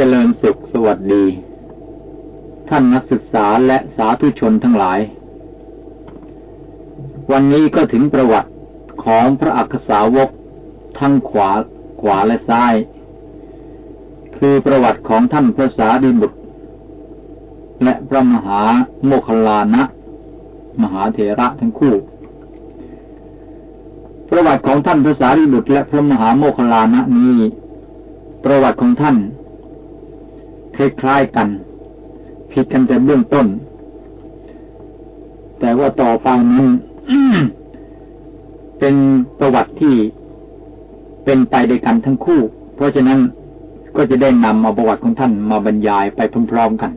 จริญสุขสวัสดี ท่านนักศึกษาและสาธุชนทั้งหลาย วันนี้ก็ถึงประวัติของพระอักษาวกทั้งขวาขวาและซ้าย คือประวัติของท่านพระสารีบุตร และพระมหาโมคลานะ มหาเถระทั้งคู่ ประวัติของท่านพระสารีบุตรและพระมหาโมคลานะนี้ ประวัติของท่าน คล้ายๆกัน ผิดกันแต่เบื้องต้น แต่ว่าต่อไปนั้นเป็นประวัติที่เป็นไปด้วยกันทั้งคู่ เพราะฉะนั้นก็จะได้นำเอาประวัติของท่านมาบรรยายไปพร้อมๆกัน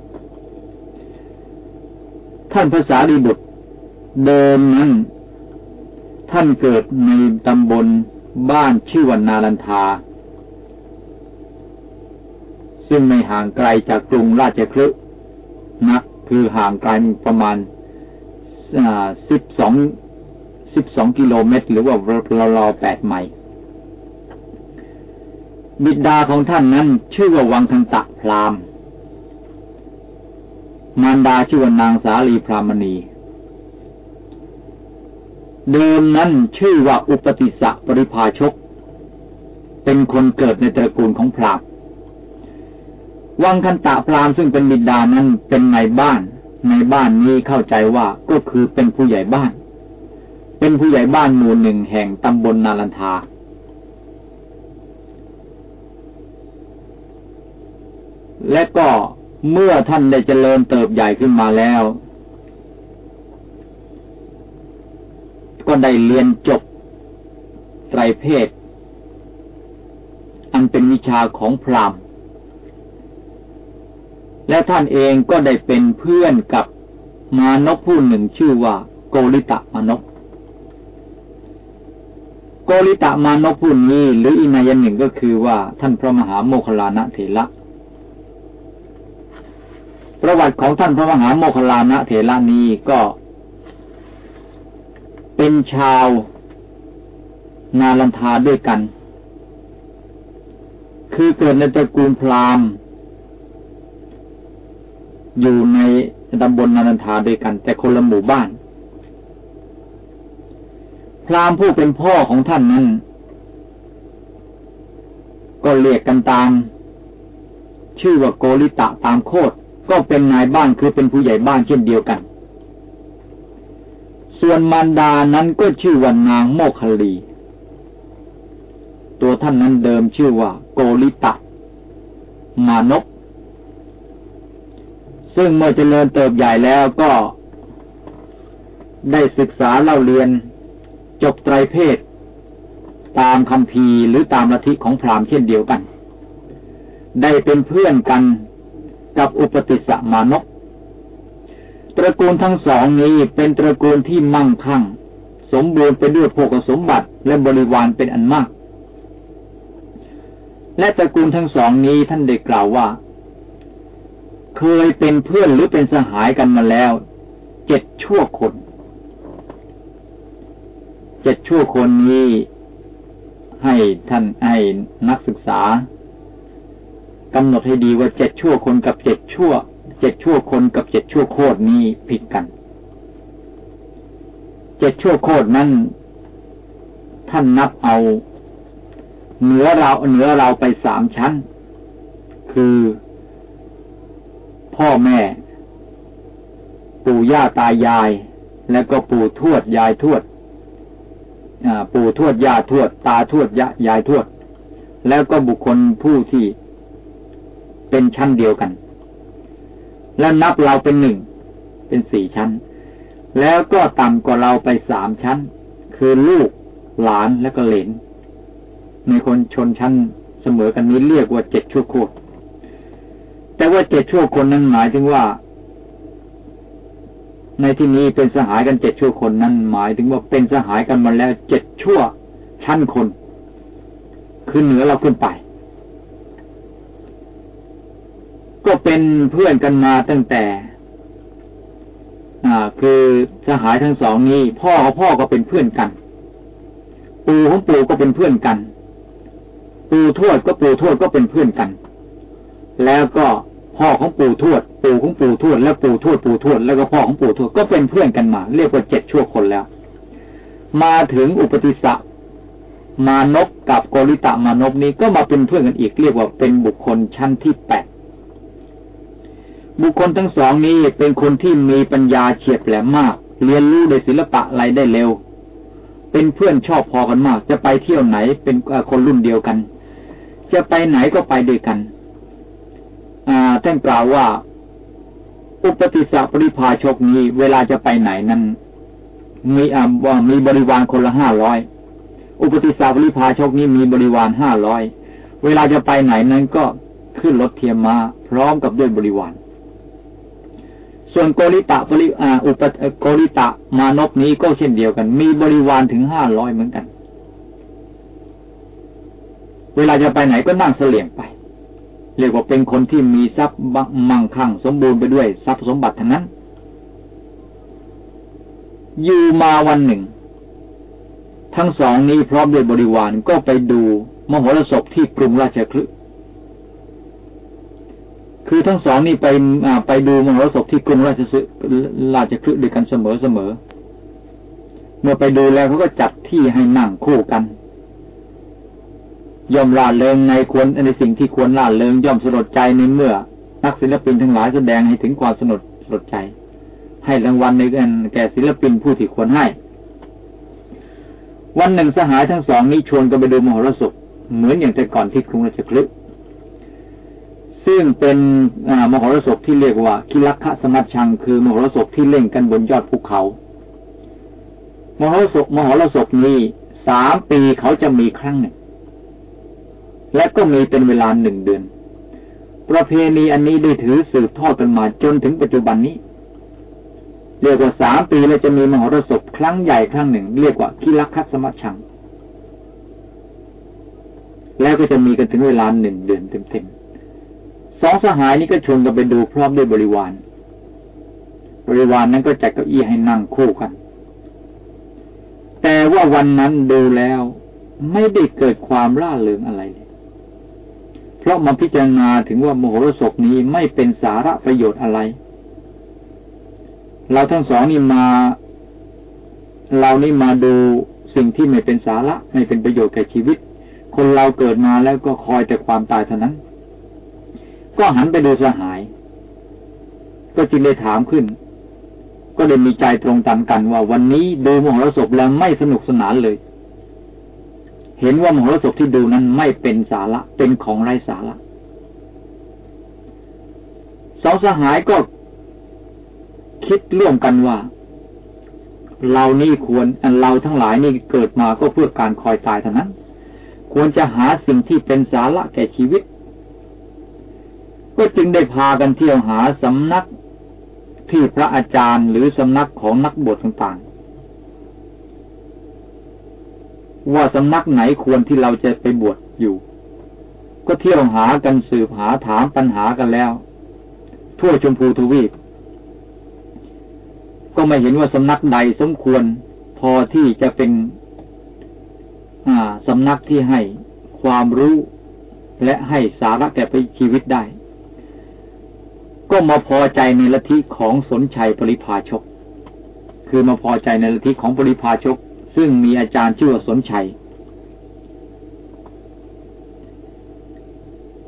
ท่านภาษาดีบุตรเดิมนั้น ท่านเกิดในตำบลบ้านชื่อวันนาลันทา ซึ่งไม่ห่างไกลจากกรุงราชคลึนักคือห่างไกลประมาณสิบสองสิบสองกิโลเมตร หรือว่าราวๆแปดไมล์บิดาของท่านนั้น ชื่อว่าวังทันตะพรามมารดาชื่อว่านางสาลีพรามณีเดิมนั้นชื่อว่าอุปติสะปริภาชก เป็นคนเกิดในตระกูลของพราม วังคันตะพรามซึ่งเป็นบิดานั้นเป็นในบ้าน ในบ้านนี้เข้าใจว่าก็คือเป็นผู้ใหญ่บ้าน เป็นผู้ใหญ่บ้านหมู่หนึ่งแห่งตำบลนาลันทา และก็เมื่อท่านได้เจริญเติบใหญ่ขึ้นมาแล้ว ก็ได้เรียนจบไตรเพศ อันเป็นวิชาของพราหมณ และท่านเองก็ได้เป็นเพื่อนกับมานพผู้หนึ่งชื่อว่าโกริตะมานพโกริตะมานพผู้นี้หรืออีนายหนึ่งก็คือว่าท่านพระมหาโมคลานะเถระประวัติของท่านพระมหาโมคลานะเถระนี้ก็ เป็นชาวนาลันทาด้วยกัน คือเกิดในตระกูลพราหมณ์ อยู่ในตำบลนาลันทาด้วยกัน แต่คนละหมู่บ้าน พราหมณ์ผู้เป็นพ่อของท่านนั้น ก็เรียกกันตาม ชื่อว่าโกริตะตามโคดก็เป็นนายบ้านคือเป็นผู้ใหญ่บ้านเช่นเดียวกัน ส่วนมารดานั้นก็ชื่อว่านางโมคคลี ตัวท่านนั้นเดิมชื่อว่า โกริตะ มานก ซึ่งเมื่อเจริญเติบใหญ่แล้วก็ได้ศึกษาเล่าเรียน จบไตรเพศ ตามคำพีหรือตามลัทธิของพราหมณ์เช่นเดียวกัน ได้เป็นเพื่อนกันกับอุปติสมานกตระกูลทั้งสองนี้เป็นตระกูลที่มั่งคั่ง สมบูรณ์ไปด้วยโภคสมบัติและบริวารเป็นอันมาก และตระกูลทั้งสองนี้ท่านได้กล่าวว่า เคยเป็นเพื่อนหรือเป็นสหายกันมาแล้วเจ็ดชั่วคนเจ็ดชั่วคนนี้ให้ท่านให้นักศึกษากำหนดให้ดีว่าเจ็ดชั่วคนกับเจ็ดชั่วเจ็ดชั่วคนกับเจ็ดชั่วโคตรนี้ผิดกันเจ็ดชั่วโคตรนั้นท่านนับเอาเหนือเราเหนือเราไปสามชั้น คือ พ่อแม่ ปู่ย่าตายาย แล้วก็ปู่ทวดยายทวดปู่ทวดย่าทวด ตาทวดยายายทวด แล้วก็บุคคลผู้ที่เป็นชั้นเดียวกัน แล้วนับเราเป็นหนึ่ง เป็นสี่ชั้น แล้วก็ต่ำกว่าเราไปสามชั้น คือลูกหลานและก็เหลนในคนชนชั้นเสมอกันนี้เรียกว่าเจ็ดชั่วโคตร แต่ว่าเจ็ดชั่วคนนั้นหมายถึงว่า ในที่นี้เป็นสหายกันเจ็ดชั่วคนนั้นหมายถึงว่าเป็นสหายกันมาแล้วเจ็ดชั่วชั้นคน คือเหนือเราขึ้นไป ก็เป็นเพื่อนกันมาตั้งแต่ อ่า คือสหายทั้งสองนี้ พ่อกับพ่อก็เป็นเพื่อนกัน ปู่ของปู่ก็เป็นเพื่อนกัน ปู่ทวดก็ปู่ทวดก็เป็นเพื่อนกันแล้วก็ พ่อของปู่ทวด ปู่ของปู่ทวด และปู่ทวดปู่ทวด แล้วก็พ่อของปู่ทวด ก็เป็นเพื่อนกันมา เรียกว่าเจ็ดชั่วคนแล้ว มาถึงอุปติสะมานพกับโกริตะมานพนี้ก็มาเป็นเพื่อนกันอีก เรียกว่าเป็นบุคคลชั้นที่แปดบุคคลทั้งสองนี้เป็นคนที่มีปัญญาเฉียบแหลมมาก เรียนรู้ในศิลปะอะไรได้เร็ว เป็นเพื่อนชอบพอกันมาก จะไปเที่ยวไหนเป็นคนรุ่นเดียวกัน จะไปไหนก็ไปด้วยกัน ท่านกล่าวว่า อุปติสสะปริภาชกนี้ เวลาจะไปไหนนั้น มีอ่ามีบริวารคนละห้าร้อยอุปติสสะปริภาชกนี้มีบริวารห้าร้อยเวลาจะไปไหนนั้นก็ขึ้นรถเทียมมาพร้อมกับด้วยบริวารส่วนโกริตะปริอาอุปโกริตะมานพนี้ก็เช่นเดียวกัน มีบริวารถึงห้าร้อยเหมือนกัน เวลาจะไปไหนก็นั่งเสลี่ยงไป เรียกว่าเป็นคนที่มีทรัพย์มั่งคั่ง สมบูรณ์ไปด้วยทรัพย์สมบัติทั้งนั้น อยู่มาวันหนึ่ง ทั้งสองนี้พร้อมด้วยบริวารก็ไปดูมโหรสพที่กรุงราชคลึคือทั้งสองนี่ไปไปดูมโหรสพที่กรุงราชสราชคลึด้วยกันเสมอเสมอ เมื่อไปดูแล้วเขาก็จัดที่ให้นั่งคู่กัน ย่อมล่าเริงในควรในสิ่งที่ควรล่าเริงย่อมสลดใจในเมื่อ นักศิลปินทั้งหลายแสดงให้ถึงความสนุดสลดใจ ให้รางวัลในกันแก่ศิลปินผู้ที่ควรให้ วันหนึ่งสหายทั้งสองนี้ชวนกันไปดูมหรสพเหมือนอย่างแต่ก่อนที่กรุงราชคลึซึ่งเป็นมหรสพที่เรียกว่าคิลักขะสมัชชัง คือมหรสพที่เล่นกันบนยอดภูเขา มหรสพมหรสพนี้สามปีเขาจะมีครั้งหนึ่ง และก็มีเป็นเวลาหนึ่งเดือน ประเพณีอันนี้ได้ถือสืบทอดกันมาจนถึงปัจจุบันนี้ เรียกว่าสามปีแล้วจะมีมหรสพครั้งใหญ่ครั้งหนึ่ง เรียกว่ากิลักคัสมัชัง แล้วก็จะมีกันถึงเวลาหนึ่งเดือนเต็มๆสองสหายนี้ก็ชวนกันไปดูพร้อมด้วยบริวาร บริวารนั้นก็จัดเก้าอี้ให้นั่งคู่กัน แต่ว่าวันนั้นดูแล้วไม่ได้เกิดความร่าเริงอะไรเลย เพราะมาพิจารณาถึงว่ามโหรสพนี้ไม่เป็นสาระประโยชน์อะไร เราทั้งสองนี่มา เรานี่มาดูสิ่งที่ไม่เป็นสาระไม่เป็นประโยชน์แก่ชีวิต คนเราเกิดมาแล้วก็คอยแต่ความตายเท่านั้น ก็หันไปดูสหาย ก็จึงได้ถามขึ้น ก็เลยมีใจตรงตันกันว่าวันนี้ดูมโหรสพแล้วไม่สนุกสนานเลย เห็นว่ามโหรสพที่ดูนั้นไม่เป็นสาระเป็นของไร้สาระสองสหายก็คิดร่วมกันว่า เรานี่ควรเราทั้งหลายนี่เกิดมาก็เพื่อการคอยตายเท่านั้น ควรจะหาสิ่งที่เป็นสาระแก่ชีวิต ก็จึงได้พากันเที่ยวหาสำนักที่พระอาจารย์หรือสำนักของนักบวชต่าง ว่าสำนักไหนควรที่เราจะไปบวชอยู่ ก็เที่ยวหากันสืบหาถามปัญหากันแล้ว ทั่วชมพูทวีป ก็ไม่เห็นว่าสำนักใดสมควรพอที่จะเป็นสำนักที่ให้ความรู้และให้สาระแก่ไปชีวิตได้ ก็มาพอใจในลัทธิของสนชัยปริพาชก คือมาพอใจในลัทธิของปริพาชก ซึ่งมีอาจารย์ชื่อว่าสนชัย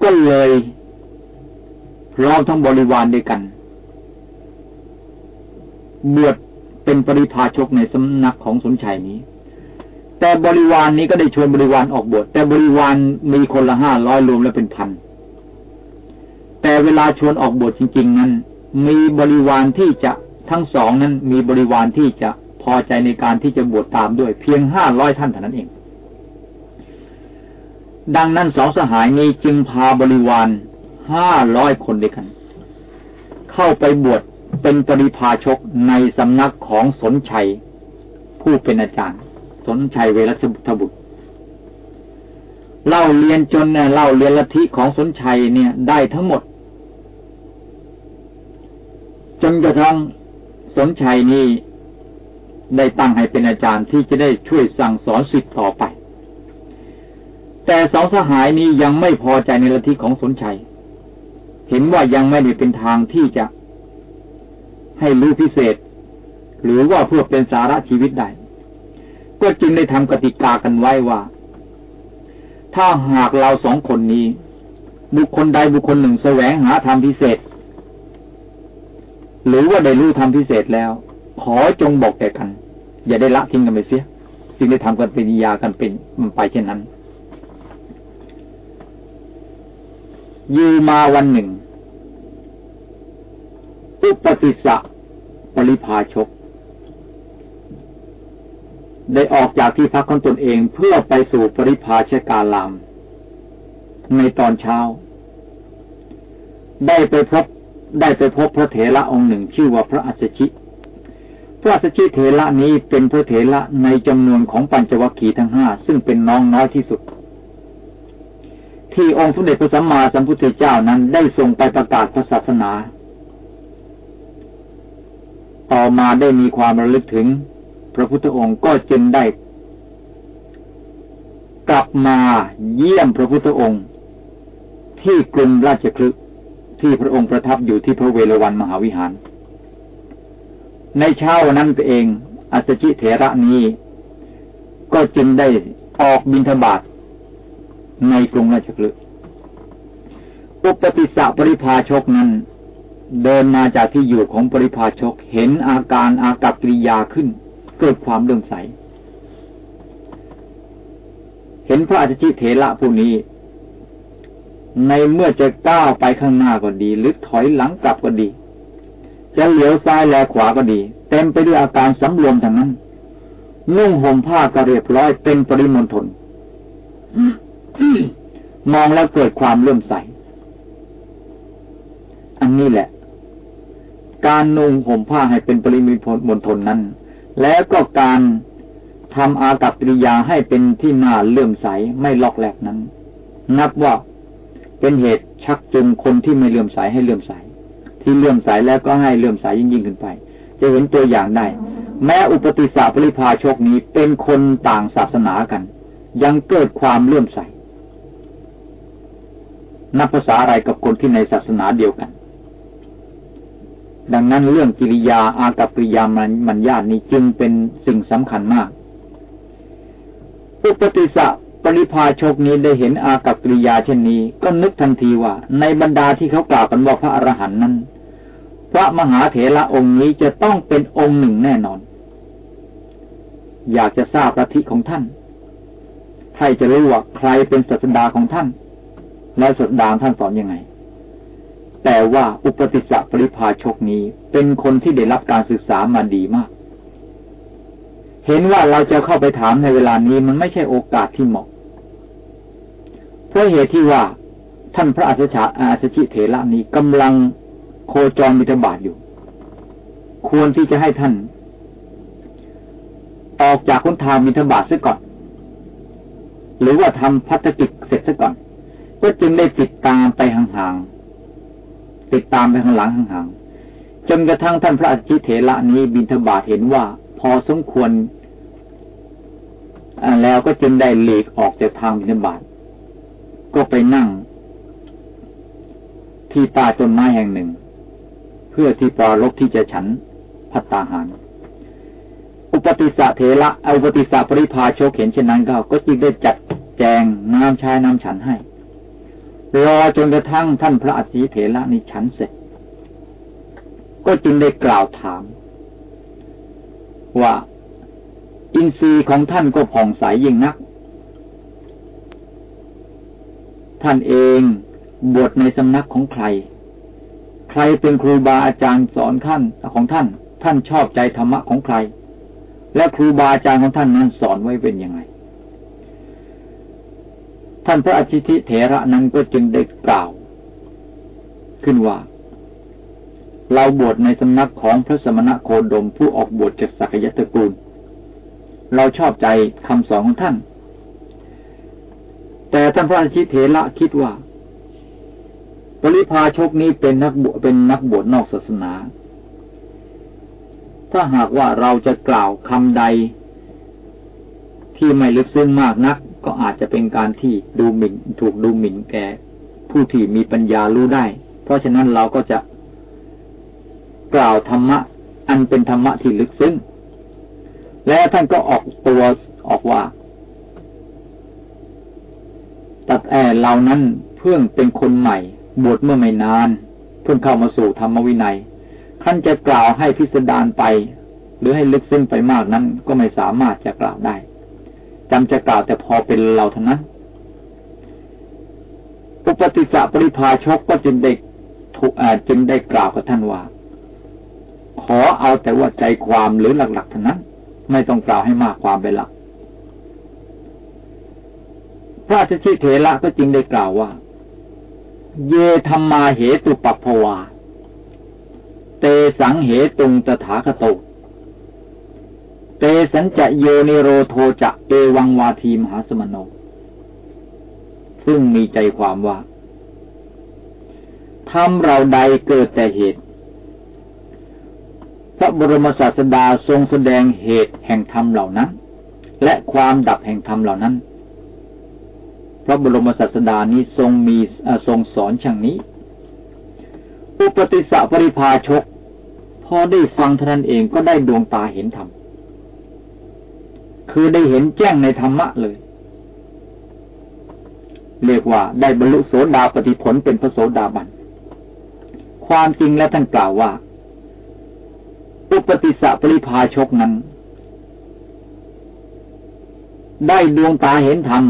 ก็เลยพร้อมทั้งบริวารด้วยกัน บวชเป็นปริพาชกในสำนักของสนชัยนี้ แต่บริวารนนี้ก็ได้ชวนบริวารออกบวชแต่บริวารมีคนละห้าร้อยรวมแล้วเป็นพันแต่เวลาชวนออกบวชจริง ๆ นั้น มีบริวารที่จะทั้งสองนั้นมีบริวารที่จะ พอใจในการที่จะบวชตามด้วย เพียงห้าร้อยท่านเท่านั้นเอง ดังนั้นสองสหายนี้จึงพาบริวารห้าร้อยคนด้วยกัน เข้าไปบวชเป็นปริพาชกในสำนักของสนชัย ผู้เป็นอาจารย์ สนชัยเวรัชบุตรบุตรเล่าเรียนจนเล่าเรียนลัทธิของสนชัยเนี่ยได้ทั้งหมด จนกระทั่งสนชัยนี้ ได้ตั้งให้เป็นอาจารย์ที่จะได้ช่วยสั่งสอนสิทธิ์ต่อไป แต่สองสหายนี้ยังไม่พอใจในลัทธิของสนชัย เห็นว่ายังไม่ได้เป็นทางที่จะ ให้รู้พิเศษ หรือว่าเพื่อเป็นสาระชีวิตได้ ก็จึงได้ทำกติกากันไว้ว่า ถ้าหากเราสองคนนี้ บุคคลใดบุคคลหนึ่งแสวงหาธรรมพิเศษ หรือว่าได้รู้ธรรมพิเศษแล้ว ขอจงบอกแก่กัน อย่าได้ละทิ้งกันไปเสียจึงได้ทำกันเป็นยากันเป็นมันไปเช่นนั้นอยู่มาวันหนึ่งอุปติสะปริพาชก ได้ออกจากที่พักของตนเองเพื่อไปสู่ปริพาชกาลาม ในตอนเช้า ได้ไปพบได้ไปพบพระเถระองค์หนึ่งชื่อว่าพระอัจฉิ พระอัจฉิเถระนี้เป็นพระเถระในจำนวนของปัญจวัคคีย์ทั้งห้าซึ่งเป็นน้องน้อยที่สุด ที่องค์สมเด็จพระสัมมาสัมพุทธเจ้านั้นได้ทรงไปประกาศพระศาสนา ต่อมาได้มีความระลึกถึง พระพุทธองค์ก็จึงได้ กลับมาเยี่ยมพระพุทธองค์ ที่กรุงราชคลึกที่พระองค์ประทับอยู่ที่พระเวฬวันมหาวิหาร ในเช้านั้นเอง อัศจิเถระนี้ ก็จึงได้ออกบิณฑบาตในกรุงราชคลึอุปติสะปริพาชกนั้น เดินมาจากที่อยู่ของปริพาชกเห็นอาการอากับกิริยาขึ้น เกิดความเลื่อมใส เห็นพระอาจิเถระผู้นี้ ในเมื่อจะก้าวไปข้างหน้าก็ดี หรือถอยหลังกลับก็ดี จะเหลียวซ้ายแลขวาก็ดี เต็มไปด้วยอาการสำรวมทั้งนั้น นุ่งห่มผ้ากระเรียบร้อยเป็นปริมณฑลมองแล้วเกิดความเลื่อมใส อันนี้แหละ การนุ่งห่มผ้าให้เป็นปริมีมณฑลนั้น แล้วก็การทำอากัปกิริยาให้เป็นที่น่าเลื่อมใสไม่ลอกแหลกนั้น นับว่าเป็นเหตุชักจูงคนที่ไม่เลื่อมใสให้เลื่อมใส ที่เลื่อมใสแล้วก็ให้เลื่อมใสยิ่งยิ่งขึ้นไป จะเห็นตัวอย่างได้ แม้อุปติสาปริพาชกนี้เป็นคนต่างศาสนากัน ยังเกิดความเลื่อมใส นับภาษาอะไรกับคนที่ในศาสนาเดียวกัน ดังนั้นเรื่องกิริยาอากับกิริยามันมันญาตินี้จึงเป็นสิ่งสำคัญมาก อุปติสะปริพาชกนี้ได้เห็นอากับกิริยาเช่นนี้ ก็นึกทันทีว่า ในบรรดาที่เขากล่าวกันว่าพระอรหันต์นั้น พระมหาเถระองค์นี้จะต้องเป็นองค์หนึ่งแน่นอน อยากจะทราบประทิของท่านใครจะรู้ว่าใครเป็นศาสดาของท่าน แล้วสัดาท่านสอนยังไง แต่ว่าอุปติสสะปริพาชกนี้เป็นคนที่ได้รับการศึกษามาดีมาก เห็นว่าเราจะเข้าไปถามในเวลานี้มันไม่ใช่โอกาสที่เหมาะ เพราะเหตุที่ว่าท่านพระอาชชาอาชชิเถระนี้กำลัง โคจรมิถบาทอยู่ ควรที่จะให้ท่าน ออกจากคนทางมิถบาทซะก่อน หรือว่าทำพัฒกิจเสร็จซะก่อน ก็จึงได้ติดตามไปห่างๆติดตามไปข้างหลังห่างๆจนกระทั่งท่านพระอาชิเถระนี้บินทบาทเห็นว่า พอสมควรแล้วก็จึงได้หลีกออกจากทางบินทบาทก็ไปนั่งที่ใต้ต้นไม้แห่งหนึ่ง เพื่อที่ปารบที่จะฉันพัตตาหาร อุปติสะเถระอุปติสะปริพาโชเห็นเช่นนั้นก็ก็จึงได้จัดแจงน้ำชายน้ำฉันให้ รอจนกระทั่งท่านพระอัสีเถระนี้ฉันเสร็จ ก็จึงได้กล่าวถาม ว่า อินทรีย์ของท่านก็ผ่องใสยยิ่งนัก ท่านเองบวชในสำนักของใคร ใครเป็นครูบาอาจารย์สอนขั้นของท่าน ท่านชอบใจธรรมะของใคร และครูบาอาจารย์ของท่านนั้นสอนไว้เป็นยังไง ท่านพระอาชิติเถระนั้นก็จึงได้กล่าว ขึ้นว่า เราบวชในสำนักของพระสมณะโคดมผู้ออกบวชจากสักยตระกูล เราชอบใจคำสอนของท่าน แต่ท่านพระอาชิตเถระคิดว่า ริพาชกนี้เป็นนักบวชเป็นนักบวชนอกศาสนา ถ้าหากว่าเราจะกล่าวคำใด ที่ไม่ลึกซึ้งมากนัก ก็อาจจะเป็นการที่ดูหมิ่นถูกดูหมิ่นแก่ ผู้ที่มีปัญญารู้ได้ เพราะฉะนั้นเราก็จะกล่าวธรรมะ อันเป็นธรรมะที่ลึกซึ้งและท่านก็ออกตัวออกว่า ตัดแอเรานั้นเพิ่งเป็นคนใหม่ บวชเมื่อไม่นาน เพิ่งเข้ามาสู่ธรรมวินัยท่านจะกล่าวให้พิสดารไป หรือให้ลึกซึ้งไปมากนั้นก็ไม่สามารถจะกล่าวได้จำจะกล่าวแต่พอเป็นเราเท่านั้นอุปติสะปริภาชกก็จึงได้ถูกจึงได้กล่าวกับท่านว่า ขอเอาแต่ว่าใจความหรือหลักๆเท่านั้น ไม่ต้องกล่าวให้มากความไปละพระชิเถระก็จึงได้กล่าวว่า เยธรรมาเหตุปัปภวา เตสังเหตุงตถาคตเตสัญจะโยนิโรโทจะเอวังวาทีมหาสมโน ซึ่งมีใจความว่าทำเราใดเกิดแต่เหตุ พระบรมศาสดาทรงแสดงเหตุแห่งธรรมเหล่านั้น และความดับแห่งธรรมเหล่านั้น พระบรมศาสดานี้ทรงมีทรงสอนช่างนี้ อุปติสสะปริภาชก พอได้ฟังท่านเองก็ได้ดวงตาเห็นธรรม คือได้เห็นแจ้งในธรรมะเลย เรียกว่าได้บรรลุโสดาปฏิผลเป็นพระโสดาบัน ความจริงแล้วท่านกล่าวว่า อุปติสสะปริภาชกนั้น ได้ดวงตาเห็นธรรม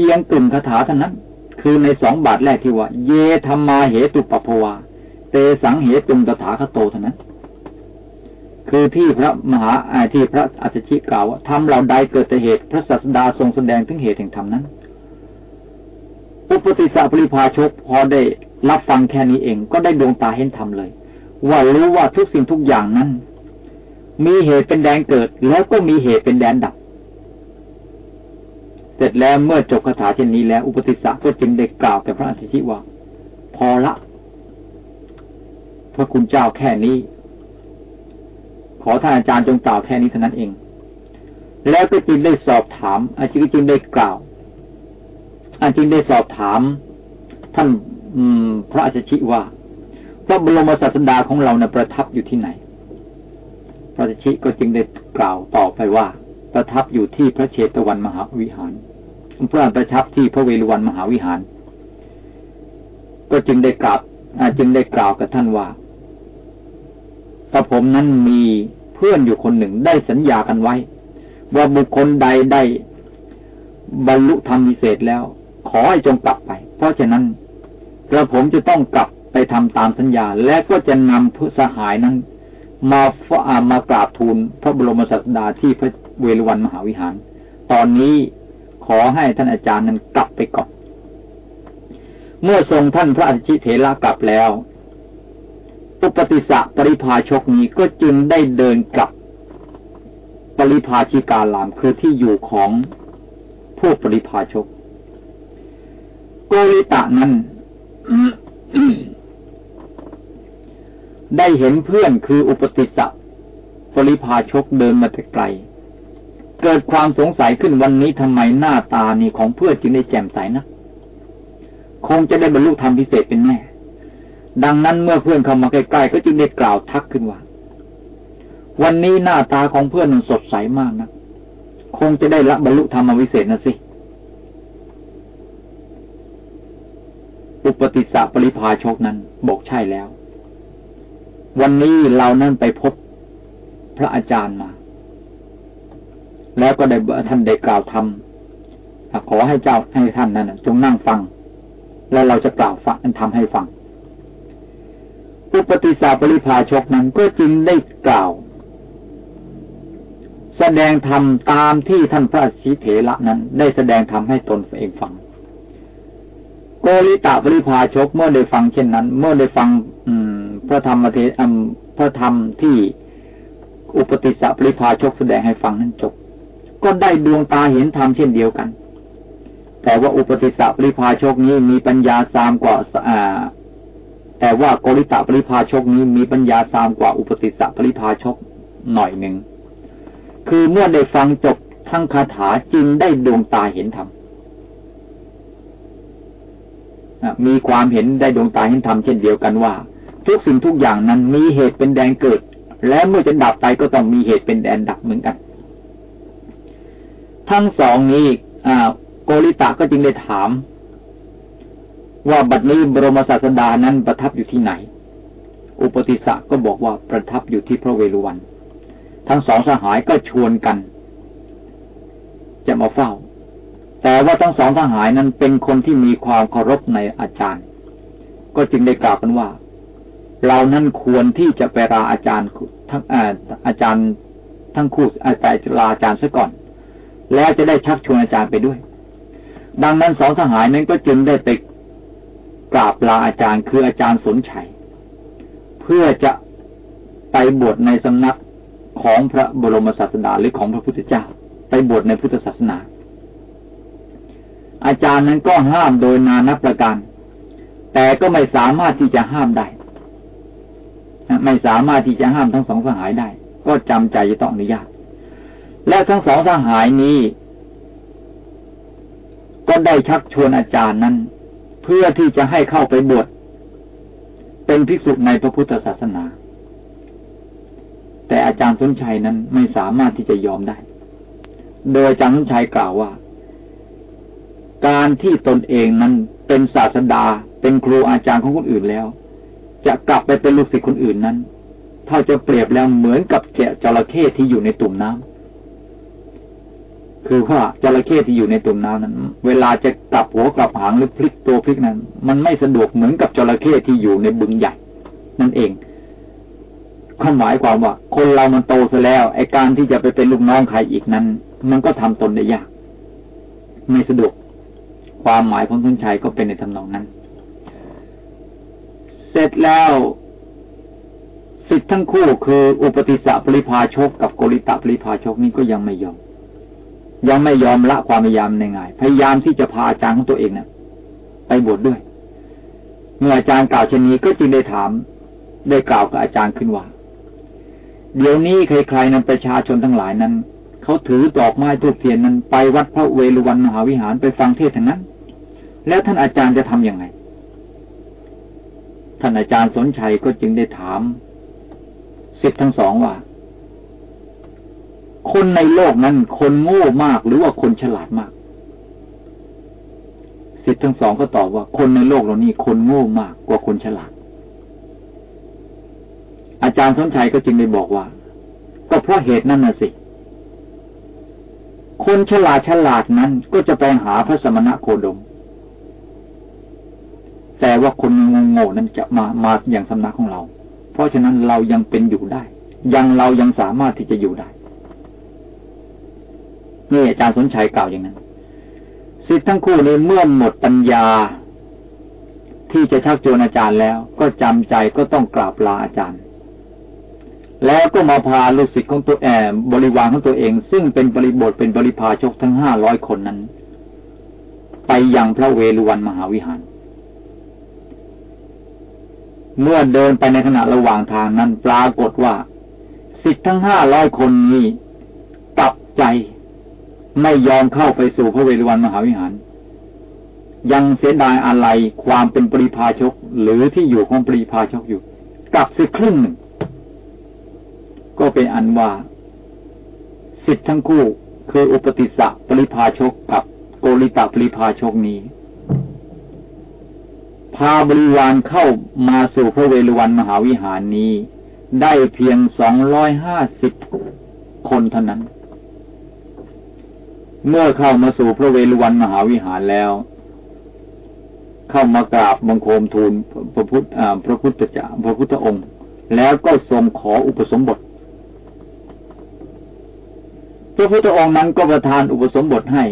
พียงกลุ่มคาถาเท่านั้น คือในสองบาทแรกที่ว่า เยธรรมาเหตุปปภวา เตสังเหตุตถาคโตเท่านั้น คือที่พระมหาที่พระอัจฉริกล่าวว่าทำเราใดเกิดแต่เหตุ พระศาสดาทรงแสดงถึงเหตุแห่งธรรมนั้นอุปติสาปริภาชกพอได้รับฟังแค่นี้เองก็ได้ดวงตาเห็นธรรมเลย ว่ารู้ว่าทุกสิ่งทุกอย่างนั้น มีเหตุเป็นแดนเกิด แล้วก็มีเหตุเป็นแดนดับ เสร็จแล้วเมื่อจบคาถาเช่นนี้แล้ว อุปติสสะก็จึงได้กล่าวแก่พระอาทิชิว่า พอละ พระคุณเจ้าแค่นี้ ขอท่านอาจารย์จงกล่าวแค่นี้เท่านั้นเอง แล้วก็จึงได้สอบถามอาจารย์จึงได้กล่าวอันจึงได้สอบถาม ท่านพระอาชิว่าพระบรมศาสดาของเรานะประทับอยู่ที่ไหน พระอาชิก็จึงได้กล่าวต่อไปว่า ประทับอยู่ที่พระเชตวันมหาวิหารพระประทับที่พระเวฬุวันมหาวิหาร ก็จึงได้กล่าวจึงได้กล่าวกับท่านว่ากระผมนั้นมีเพื่อนอยู่คนหนึ่งได้สัญญากันไว้ ว่าบุคคลใดได้บรรลุธรรมวิเศษแล้ว ขอให้จงกลับไป เพราะฉะนั้นกระผมจะต้องกลับไปทำตามสัญญา และก็จะนำผู้สหายนั้น มาฟามากราบทูลพระบรมศาสดาที่พระ เวฬุวันมหาวิหาร ตอนนี้ขอให้ท่านอาจารย์นั้นกลับไปก่อน เมื่อทรงท่านพระอาชิเถระกลับแล้วอุปติสะปริภาชกนี้ก็จึงได้เดินกลับ ปริภาชิกาลามคือที่อยู่ของพวกปริภาชก โกริตะนั้นได้เห็นเพื่อนคืออุปติสสะปริพาชกเดินมาแต่ไกล เกิดความสงสัยขึ้นวันนี้ทำไมหน้าตานี่ของเพื่อนจึงได้แจ่มใสนะคงจะได้บรรลุธรรมพิเศษเป็นแน่ดังนั้นเมื่อเพื่อนเข้ามาใกล้ๆก็จึงได้กล่าวทักขึ้นว่า วันนี้หน้าตาของเพื่อนสดใสมากนะคงจะได้ละบรรลุธรรมวิเศษนะสิอุปติสสะปริภาชกนั้นบอกใช่แล้ว วันนี้เรานั้นไปพบพระอาจารย์มา แล้วก็ได้ท่านได้กล่าวธรรมขอให้เจ้าให้ท่านนั้นจงนั่งฟัง แล้วเราจะกล่าวฟังทำให้ฟังอุปติสสะปริภาชกนั้นก็จึงได้กล่าว แสดงธรรมตามที่ท่านพระสิเถระนั้น ได้แสดงธรรมให้ตนเองฟัง โกริตะปริพาชกเมื่อได้ฟังเช่นนั้น เมื่อได้ฟัง อืม พระธรรมเทศพระธรรมที่อุปติสสะปริพาชกแสดงให้ฟังนั้นจบ ก็ได้ดวงตาเห็นธรรมเช่นเดียวกัน แต่ว่าอุปติสสะปริพาชกนี้มีปัญญาสามกว่าอ่าแต่ว่าโกริตะปริพาชกนี้มีปัญญาสามกว่าอุปติสสะปริพาชกหน่อยหนึ่ง คือเมื่อได้ฟังจบทั้งคาถาจึงได้ดวงตาเห็นธรรมมีความเห็นได้ดวงตาเห็นธรรมเช่นเดียวกันว่า ทุกสิ่งทุกอย่างนั้นมีเหตุเป็นแดนเกิด และเมื่อจะดับไปก็ต้องมีเหตุเป็นแดนดับเหมือนกัน ทั้งสองนี้โกริตะก็จึงได้ถาม ว่าบัดนี้บรมศาสดานั้นประทับอยู่ที่ไหน อุปติสะก็บอกว่าประทับอยู่ที่พระเวฬุวัน ทั้งสองสหายก็ชวนกัน จะมาเฝ้า แต่ว่าทั้งสองทหารนั้นเป็นคนที่มีความเคารพในอาจารย์ ก็จึงได้กล่าวกันว่า เรานั้นควรที่จะไปลาอาจารย์ทั้งอาจารย์ทั้งคู่ไปลาอาจารย์ซะก่อน แล้วจะได้ชักชวนอาจารย์ไปด้วย ดังนั้นสองทหารนั้นก็จึงได้ไปกราบลาอาจารย์คืออาจารย์สนชัย เพื่อจะไปบวชในสำนักของพระบรมศาสดาหรือของพระพุทธเจ้า ไปบวชในพุทธศาสนา อาจารย์นั้นก็ห้ามโดยนานับประการ แต่ก็ไม่สามารถที่จะห้ามได้ ไม่สามารถที่จะห้ามทั้งสองสหายได้ ก็จำใจจะต้องอนุญาต และทั้งสองสหายนี้ ก็ได้ชักชวนอาจารย์นั้น เพื่อที่จะให้เข้าไปบวชเป็นภิกษุในพระพุทธศาสนา แต่อาจารย์สนชัยนั้นไม่สามารถที่จะยอมได้ โดยอาจารย์สนชัยกล่าวว่า การที่ตนเองนั้นเป็นศาสดาเป็นครูอาจารย์ของคนอื่นแล้ว จะกลับไปเป็นลูกศิษย์คนอื่นนั้นถ้าจะเปรียบแล้วเหมือนกับแกะจระเข้ที่อยู่ในตุ่มน้ำ คือว่าจระเข้ที่อยู่ในตุ่มน้ำนั้น เวลาจะกลับหัวกลับหางหรือพลิกตัวพลิกนั้น มันไม่สะดวกเหมือนกับจระเข้ที่อยู่ในบึงใหญ่นั่นเองข้าหมายความว่า คนเรามันโตซะแล้วไอการที่จะไปเป็นลูกน้องใครอีกนั้น มันก็ทำตนได้ยาก ไม่สะดวก ความหมายของทุนชัยก็เป็นในทำนองนั้น เสร็จแล้วสิทธิ์ทั้งคู่คืออุปติสสะปริพาชกกับโกริตะปริพาชกนี้ก็ยังไม่ยอม ยังไม่ยอมละความพยายามในง่ายพยายามที่จะพาอาจารย์ของตัวเองนะ่ะ ไปบวชดด้วย เมื่ออาจารย์กล่าวเช่นนี้ก็จึงได้ถาม ได้กล่าวกับอาจารย์ขึ้นว่า เดี๋ยวนี้ใครๆนั้นประชาชนทั้งหลายนั้นเขาถือดอกไม้ทูบเทียนนั้นไปวัดพระเวฬุวันมหาวิหารไปฟังเทศน์ทั้งนั้น แล้วท่านอาจารย์จะทํำยังไง ท่านอาจารย์สนชัยก็จึงได้ถามสิทธิ์ทั้งสองว่า คนในโลกนั้น คนโง่มากหรือว่าคนฉลาดมากสิทธิ์ทั้งสองก็ตอบว่า คนในโลกเรานี้คนโง่มากกว่าคนฉลาด อาจารย์สนชัยก็จึงได้บอกว่า ก็เพราะเหตุนั้นน่ะสิ คนฉลาดฉลาดนั้นก็จะไปหาพระสมณะโคดม แต่ว่าคนงงโง่นั้นจะมามาอย่างสำนักของเรา เพราะฉะนั้นเรายังเป็นอยู่ได้ ยังเรายังสามารถที่จะอยู่ได้ นี่อาจารย์สนชัยกล่าวอย่างนั้นสิทธิ์ทั้งคู่นี้เมื่อหมดปัญญา ที่จะชักชวนอาจารย์แล้ว ก็จำใจก็ต้องกราบลาอาจารย์ แล้วก็มาพาลูกศิษย์ของตัวแอบบริวารของตัวเอง ซึ่งเป็นบริบทเป็นบริพาชกทั้งห้าร้อยคนนั้น ไปยังพระเวฬุวันมหาวิหาร เมื่อเดินไปในขณะระหว่างทางนั้นปรากฏว่า สิทธิ์ทั้งห้าร้อยคนนี้ตับใจ ไม่ยอมเข้าไปสู่พระเวฬุวันมหาวิหาร ยังเสียดายอะไรความเป็นปริพาชก หรือที่อยู่ของปริพาชกอยู่กลับสิครึ่งหนึ่ง ก็เป็นอันว่าสิทธิ์ทั้งคู่คืออุปติสสะปริภาชกกับโกริตะปริภาชกนี้พาบริวารเข้ามาสู่พระเวฬุวันมหาวิหารนี้ ได้เพียงสองร้อยห้าสิบคนเท่านั้น เมื่อเข้ามาสู่พระเวฬุวันมหาวิหารแล้ว เข้ามากราบบังคมทูลพระพุทธพระพุทธเจ้าพระพุทธองค์ แล้วก็ทรงขออุปสมบท พระพุทธองค์นั้นก็ประทานอุปสมบทให้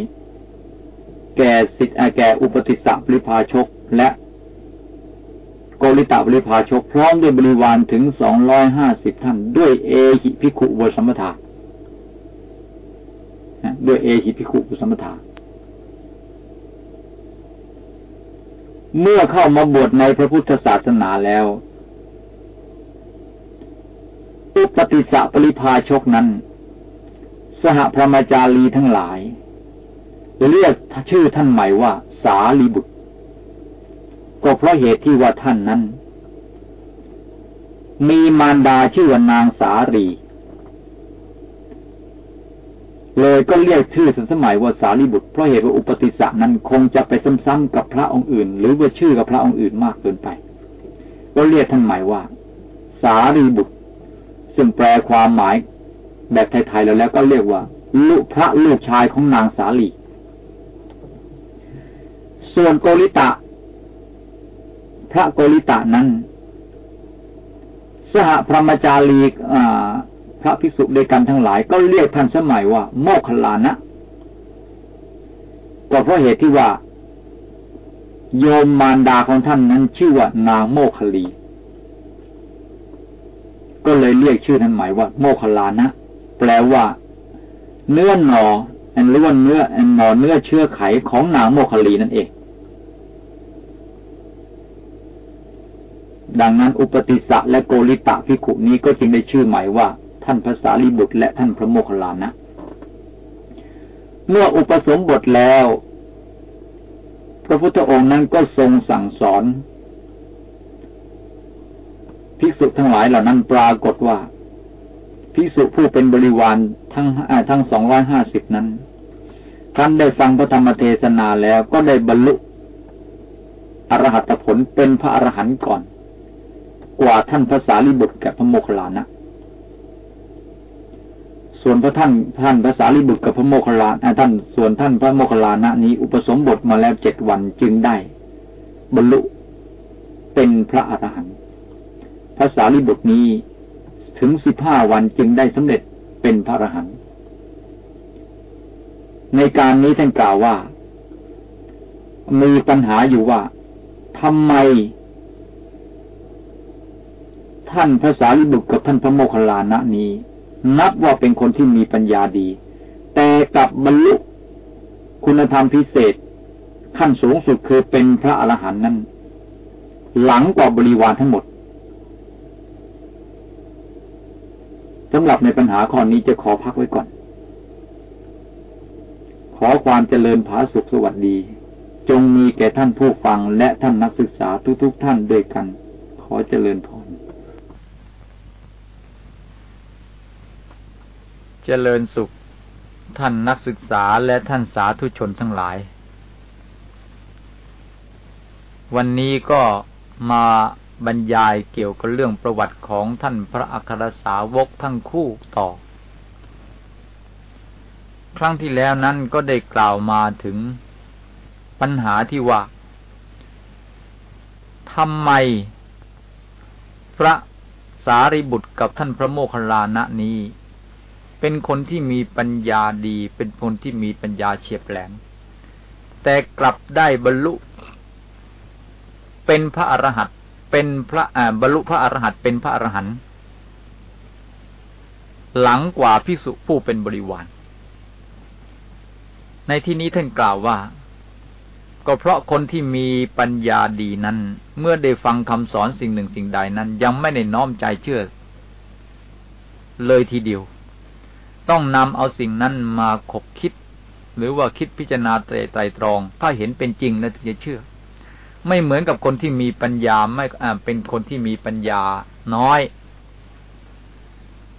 แก่สิทธิแก่อุปติสสะปริพาชกและโกริตะปริพาชกพร้อมด้วยบริวารถึงสองร้อยห้าสิบท่าน ด้วยเอหิพิขุวสัมปทา ด้วยเอหิพิขุวสัมปทาเมื่อเข้ามาบวชในพระพุทธศาสนาแล้ว อุปติสสะปริพาชกนั้น สหพรหมจารีทั้งหลาย เรียกชื่อท่านใหม่ว่า สาลีบุตร ก็เพราะเหตุที่ว่าท่านนั้น มีมารดาชื่อว่านางสารี เลยก็เรียกชื่อสมัยว่าสารีบุตรเพราะเหตุว่าอุปติสสะนั้นคงจะไปซ้ำๆกับพระองค์อื่น หรือว่าชื่อกับพระองค์อื่นมากเกินไป ก็เรียกท่านหมายว่า สารีบุตร ซึ่งแปลความหมายแบบไทยๆแล้วแล้วก็เรียกว่าลูกพระลูกชายของนางสาลี ส่วนโกริตะ พระโกริตะนั้น สหพรหมจารีพ ระภิกษุด้วยกันทั้งหลายก็เรียกท่านสมัยว่า โมคคลานะ ก็เพราะเหตุที่ว่า โยมมารดาของท่านนั้นชื่อว่านางโมคลี ก็เลยเรียกชื่อท่านหมายว่า โมคลานะ แปลว่า เนื้อหนอหรือว่าเนื้อแอนหนอเนื้อเชื้อไขของนางโมคลีนั่นเองดังนั้นอุปติสะและโกริตะพิขุนี้ก็จึงได้ชื่อหมายว่า ท่านภาษาลิบุตรและท่านพระโมคคัลลานะ เมื่ออุปสมบทแล้ว พระพุทธองค์นั้นก็ทรงสั่งสอน ภิกษุทั้งหลายเหล่านั้นปรากฏว่าภิกษุผู้เป็นบริวารทั้งทั้งสองร้อยห้าสิบนั้นท่านได้ฟังพระธรรมเทศนาแล้วก็ได้บรรลุอรหัตผลเป็นพระอรหันต์ก่อน กว่าท่านพระสารีบุตรกับพระโมคคัลลานะ ส่วนพระท่านท่านพระสารีบุตรกับพระโมคคัลลานะท่านส่วนท่านพระโมคคัลลานะนี้ อุปสมบทมาแล้วเจ็ดวันจึงได้ บรรลุเป็นพระอรหันต์พระสารีบุตรนี้ถึงสิบห้าวันจึงได้สำเร็จเป็นพระอรหันต์ในการนี้ท่านกล่าวว่า มีปัญหาอยู่ว่าทำไม ท่านพระสารีบุตรกับท่านพระโมคคัลลานะนี้ นับว่าเป็นคนที่มีปัญญาดี แต่กับบรรลุคุณธรรมพิเศษ ขั้นสูงสุดคือเป็นพระอรหันต์นั้น หลังกว่าบริวารทั้งหมดสำหรับในปัญหาข้อนี้จะขอพักไว้ก่อน ขอความเจริญผาสุขสวัสดี จงมีแก่ท่านผู้ฟังและท่านนักศึกษาทุกๆทท่านด้วยกัน ขอเจริญพร เจริญสุข ท่านนักศึกษาและท่านสาธุชนทั้งหลาย วันนี้ก็มาบรรยายเกี่ยวกับเรื่องประวัติของท่านพระอัครสาวกทั้งคู่ต่อ ครั้งที่แล้วนั้นก็ได้กล่าวมาถึงปัญหาที่ว่าทำไม พระสารีบุตรกับท่านพระโมคคัลลานะนี้ เป็นคนที่มีปัญญาดี เป็นคนที่มีปัญญาเฉียบแหลม แต่กลับได้บรรลุ เป็นพระอรหันต์เป็นพระบรรลุพระอรหันต์เป็นพระอรหันต์หลังกว่าพิสุผู้เป็นบริวาร ในที่นี้ท่านกล่าวว่า ก็เพราะคนที่มีปัญญาดีนั้น เมื่อได้ฟังคำสอนสิ่งหนึ่งสิ่งใดนั้น ยังไม่ได้น้อมใจเชื่อ เลยทีเดียว ต้องนำเอาสิ่งนั้นมาขบคิด หรือว่าคิดพิจารณาไตรตรอง ถ้าเห็นเป็นจริงนะถึงจะเชื่อ ไม่เหมือนกับคนที่มีปัญญาไม่เป็นคนที่มีปัญญาน้อย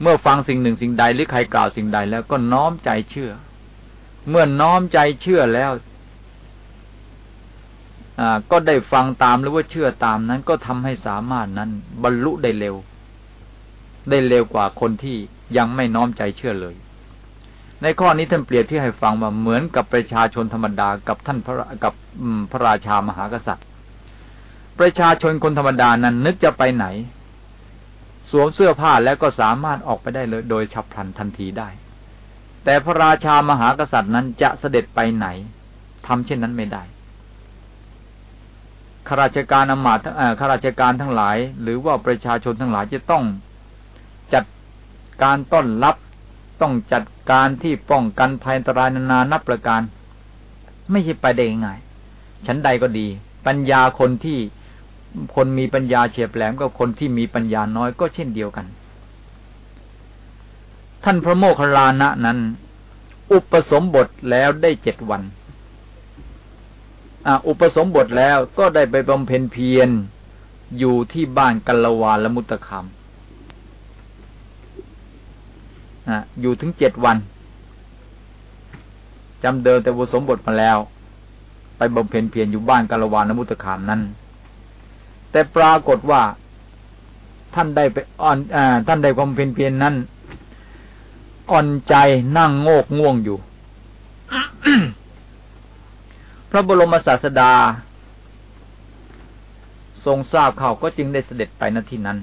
เมื่อฟังสิ่งหนึ่งสิ่งใดหรือใครกล่าวสิ่งใดแล้วก็น้อมใจเชื่อ เมื่อน้อมใจเชื่อแล้วก็ได้ฟังตามหรือว่าเชื่อตามนั้นก็ทำให้สามารถนั้น บรรลุได้เร็ว ได้เร็วกว่าคนที่ ยังไม่น้อมใจเชื่อเลย ในข้อนี้ท่านเปรียบที่ให้ฟังว่าเหมือนกับประชาชนธรรมดากับท่านพระกับพระราชามหากษัตริย์ ประชาชนคนธรรมดานั้นนึกจะไปไหน สวมเสื้อผ้าแล้วก็สามารถออกไปได้เลย โดยฉับพลันทันทีได้ แต่พระราชามหากษัตริย์นั้นจะเสด็จไปไหนทำเช่นนั้นไม่ได้ข้าราชการอมาตย์ข้าราชการทั้งหลาย หรือว่าประชาชนทั้งหลายจะต้อง การต้อนรับ ต้องจัดการที่ป้องกันภัยอันตรายนานานับประการ ไม่ใช่ไปได้ง่ายฉันใดก็ดี ปัญญาคนที่คนมีปัญญาเฉียบแหลมกับคนที่มีปัญญาน้อยก็เช่นเดียวกัน ท่านพระโมคคัลลานะนั้น อุปสมบทแล้วได้เจ็ดวันอุปสมบทแล้วก็ได้ไปบำเพ็ญเพียรอยู่ที่บ้านกัลวาลมุตคาม อยู่ถึงเจ็ดวันจำเดิมแต่อุสมบทมาแล้ว ไปบำเพ็ญเพียรอยู่บ้านกัลวาละมุตคามนั้น แต่ปรากฏว่าท่านได้ไปอ่อนอท่านได้บำเพ็ญเพียรนนั้น อ่อนใจนั่งโงกง่วงอยู่ พระบรมศาสดา ทรงทราบเขาก็จึงได้เสด็จไปณที่นั้น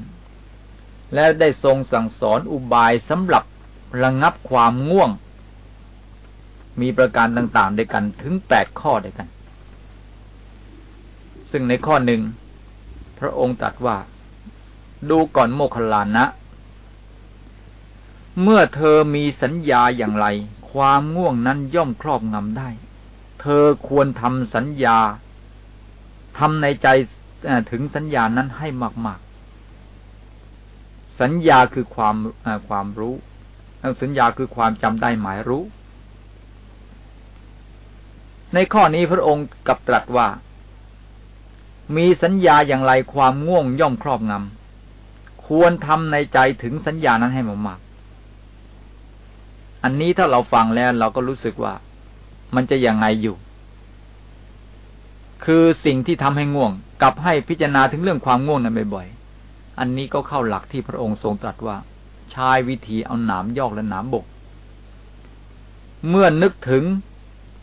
และได้ทรงสั่งสอนอุบายสำหรับ ระงับความง่วง มีประการต่างๆด้วยกันถึงแปดข้อด้วยกัน ซึ่งในข้อหนึ่ง พระองค์ตรัสว่า ดูก่อนโมคคลานะ เมื่อเธอมีสัญญาอย่างไร ความง่วงนั้นย่อมครอบงำได้ เธอควรทำสัญญาทำในใจถึงสัญญานั้นให้มาก ๆ สัญญาคือความความรู้ สัญญาคือความจำได้หมายรู้ ในข้อนี้พระองค์กับตรัสว่า มีสัญญาอย่างไรความง่วงย่อมครอบงำควรทำในใจถึงสัญญานั้นให้มากๆอันนี้ถ้าเราฟังแล้วเราก็รู้สึกว่า มันจะยังไงอยู่คือสิ่งที่ทำให้ง่วง กับให้พิจารณาถึงเรื่องความง่วงนั้นบ่อยๆ อันนี้ก็เข้าหลักที่พระองค์ทรงตรัสว่า ใช้วิธีเอาหนามยอกและหนามบก เมื่อนึกถึง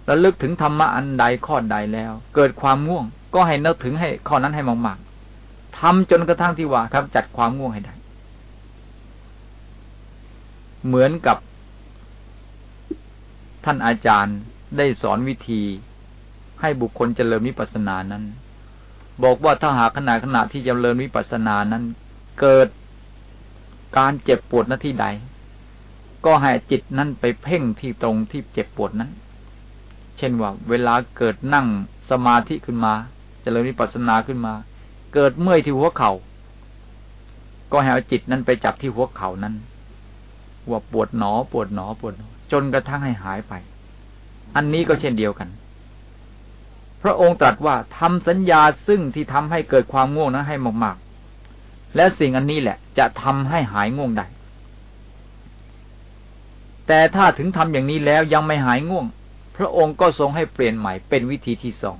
และลึกถึงธรรมะอันใดข้อใดแล้ว เกิดความง่วง ก็ให้นึกถึงให้ข้อนั้นให้มากๆทำจนกระทั่งที่ว่าครับจัดความง่วงให้ได้ เหมือนกับ ท่านอาจารย์ได้สอนวิธี ให้บุคคลเจริญวิปัสสนานั้น บอกว่าถ้าหากขณะขณะที่เจริญวิปัสสนานั้น เกิด การเจ็บปวดหน้าที่ใด ก็ให้จิตนั้นไปเพ่งที่ตรงที่เจ็บปวดนั้น เช่นว่า เวลาเกิดนั่งสมาธิขึ้นมาจเจริญวิปัสสนาขึ้นมา เกิดเมื่อยที่หัวเขา่า ก็ให้เอาจิตนั้นไปจับที่หัวเข่านั้น ว่าปวดหนอปวดหนอปวดหนอจนกระทั่งให้หายไป อันนี้ก็เช่นเดียวกัน พระองค์ตรัสว่าทำสัญญาซึ่งที่ทำให้เกิดความง่วงนั้นให้มากๆ และสิ่งอันนี้แหละ จะทำให้หายง่วงได้ แต่ถ้าถึงทำอย่างนี้แล้วยังไม่หายง่วง พระองค์ก็ทรงให้เปลี่ยนใหม่เป็นวิธีที่สอง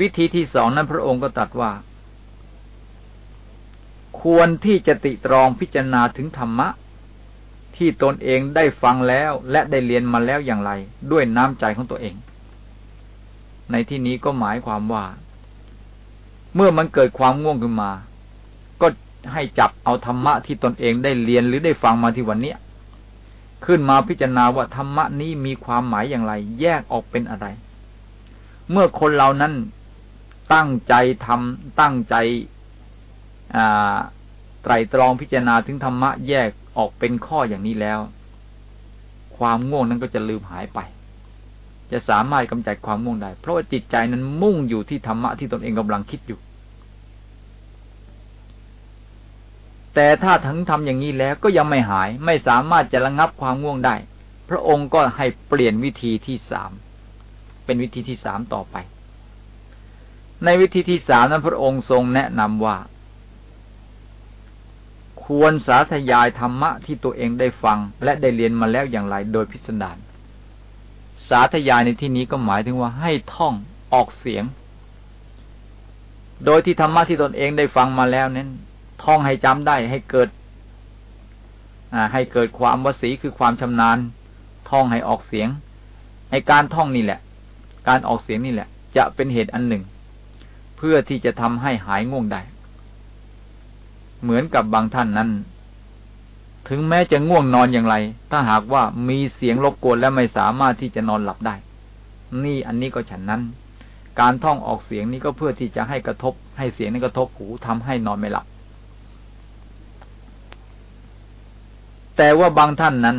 วิธีที่สองนั้นพระองค์ก็ตรัสว่า ควรที่จะติตรองพิจารณาถึงธรรมะ ที่ตนเองได้ฟังแล้วและได้เรียนมาแล้วอย่างไร ด้วยน้ำใจของตัวเอง ในที่นี้ก็หมายความว่า เมื่อมันเกิดความง่วงขึ้นมา ก็ให้จับเอาธรรมะที่ตนเองได้เรียนหรือได้ฟังมาที่วันนี้ขึ้นมาพิจารณาว่าธรรมะนี้มีความหมายอย่างไร แยกออกเป็นอะไร เมื่อคนเรานั้นตั้งใจทำตั้งใจไตรตรองพิจารณาถึงธรรมะแยกออกเป็นข้ออย่างนี้แล้ว ความง่วงนั้นก็จะลืมหายไป จะสามารถกำจัดความง่งได้ เพราะว่าจิตใจนั้นมุ่งอยู่ที่ธรรมะที่ตนเองกำลังคิดอยู่ แต่ถ้าถึงทำอย่างนี้แล้วก็ยังไม่หายไม่สามารถจะระงับความง่วงได้ พระองค์ก็ให้เปลี่ยนวิธีที่สามเป็นวิธีที่สามต่อไป ในวิธีที่สามนั้นพระองค์ทรงแนะนำว่า ควรสาธยายธรรมะที่ตัวเองได้ฟัง และได้เรียนมาแล้วอย่างไรโดยพิสดาร สาธยายในที่นี้ก็หมายถึงว่าให้ท่องออกเสียง โดยที่ธรรมะที่ตนเองได้ฟังมาแล้วนั้นท่องให้จำได้ให้เกิดให้เกิดความวสีคือความชำนาญ ท่องให้ออกเสียงในการท่องนี่แหละ การออกเสียงนี่แหละ จะเป็นเหตุอันหนึ่ง เพื่อที่จะทำให้หายง่วงได้ เหมือนกับบางท่านนั้น ถึงแม้จะง่วงนอนอย่างไร ถ้าหากว่ามีเสียงรบกวนและไม่สามารถที่จะนอนหลับได้ นี่อันนี้ก็ฉันนั้น การท่องออกเสียงนี้ก็เพื่อที่จะให้กระทบ ให้เสียงนี้นกระทบหูทำให้นอนไม่หลับ แต่ว่าบางท่านนั้น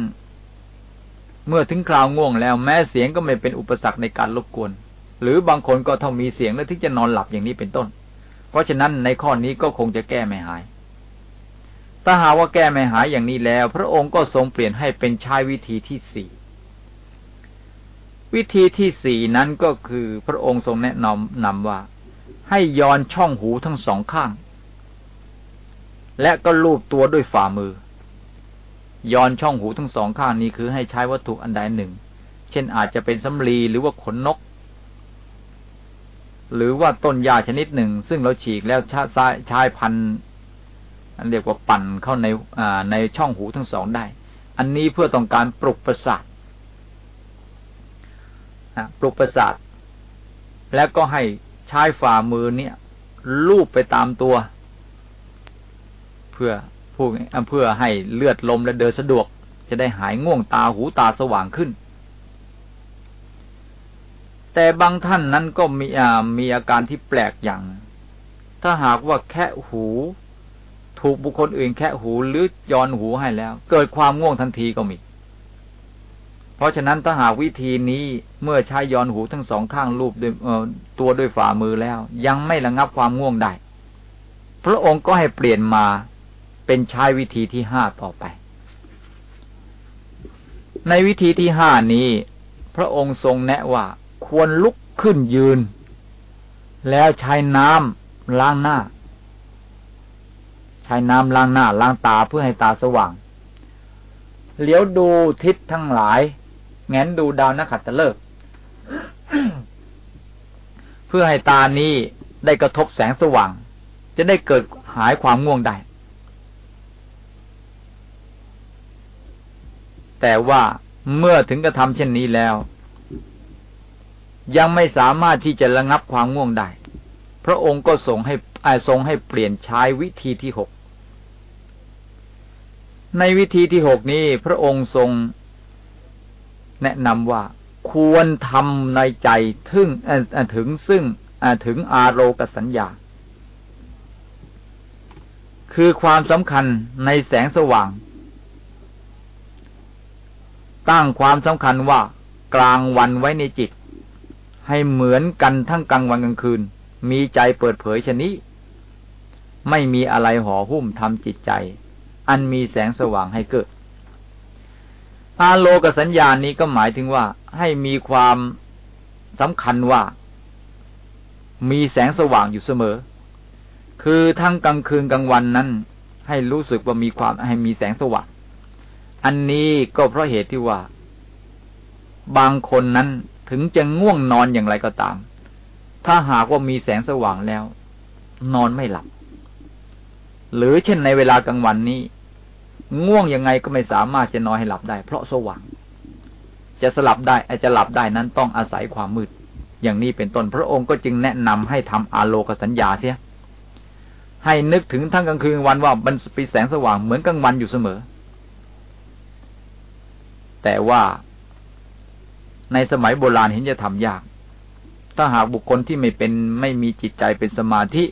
เมื่อถึงคราวง่วงแล้ว แม้เสียงก็ไม่เป็นอุปสรรคในการรบกวน หรือบางคนก็ต้องมีเสียงแล้วถึงจะนอนหลับอย่างนี้เป็นต้น เพราะฉะนั้นในข้อนี้ก็คงจะแก้ไม่หาย ถ้าหาว่าแก้ไม่หายอย่างนี้แล้ว พระองค์ก็ทรงเปลี่ยนให้เป็นใช้วิธีที่สี่วิธีที่สี่นั้นก็คือพระองค์ทรงแนะนำนำว่า ให้ย้อนช่องหูทั้งสองข้าง และก็ลูบตัวด้วยฝ่ามือ ย้อนช่องหูทั้งสองข้างนี้คือให้ใช้วัตถุอันใดหนึ่ง เช่นอาจจะเป็นสำลีหรือว่าขนนก หรือว่าต้นยาชนิดหนึ่ง ซึ่งเราฉีกแล้วใช้พัน เรียกว่าปั่นเข้าในในช่องหูทั้งสองได้ อันนี้เพื่อต้องการปลุกประสาทปลุกประสาท แล้วก็ให้ใช้ฝ่ามือเนี่ยลูบไปตามตัว เพื่อผู้เพื่อให้เลือดลมและเดินสะดวก จะได้หายง่วงตาหูตาสว่างขึ้น แต่บางท่านนั้นก็มีมีอาการที่แปลกอย่าง ถ้าหากว่าแค่หู ถูกบุคคลอื่นแค่หูหรือยอนหูให้แล้ว เกิดความง่วงทันทีก็มี เพราะฉะนั้นถ้าหากวิธีนี้เมื่อใช้ยอนหูทั้งสองข้างรูปด้วยตัวด้วยฝ่ามือแล้ว ยังไม่ระงับความง่วงได้ พระองค์ก็ให้เปลี่ยนมาเป็นใช้วิธีที่ห้าต่อไป ในวิธีที่ห้านี้ พระองค์ทรงแนะว่าควรลุกขึ้นยืน แล้วใช้น้ำล้างหน้า ช้น้ำล้างหน้าล้างตาเพื่อให้ตาสว่างเลี้ยวดูทิศทั้งหลาย แงนดูดาวนักขัตฤกษ์เพื่อให้ตานี้ได้กระทบแสงสว่าง จะได้เกิดหายความง่วงได้ แต่ว่าเมื่อถึงกระทำเช่นนี้แล้ว ยังไม่สามารถที่จะระงับความง่วงได้ พระองค์ก็ส่งให้ทรงให้เปลี่ยนใช้วิธีที่หก ในวิธีที่หกนี้พระองค์ทรงแนะนำว่าควรทำในใจถึงถึงซึ่งถึงอารมณ์สัญญา คือความสำคัญในแสงสว่าง ตั้งความสำคัญว่ากลางวันไว้ในจิต ให้เหมือนกันทั้งกลางวันกลางคืน มีใจเปิดเผยชนี้ ไม่มีอะไรห่อหุ้มทำจิตใจ อันมีแสงสว่างให้เกิดอาโลกสัญญาณนี้ก็หมายถึงว่าให้มีความสำคัญว่า มีแสงสว่างอยู่เสมอ คือทั้งกลางคืนกลางวันนั้น ให้รู้สึกว่ามีความให้มีแสงสว่าง อันนี้ก็เพราะเหตุที่ว่า บางคนนั้นถึงจะง่วงนอนอย่างไรก็ตาม ถ้าหากว่ามีแสงสว่างแล้ว นอนไม่หลับ หรือเช่นในเวลากลางวันนี้ ง่วงยังไงก็ไม่สามารถจะนอนให้หลับได้ เพราะสว่าง จะสลับได้อาจะหลับได้นั้นต้องอาศัยความมืด อย่างนี้เป็นต้นพระองค์ก็จึงแนะนำให้ทำอาโลกสัญญาเสีย ให้นึกถึงทั้งกลางคืนวันว่ามันปีแสงสว่างเหมือนกลางวันอยู่เสมอ แต่ว่าในสมัยโบราณเห็นจะทำยาก ถ้าหากบุคคลที่ไม่เป็นไม่มีจิตใจเป็นสมาธิ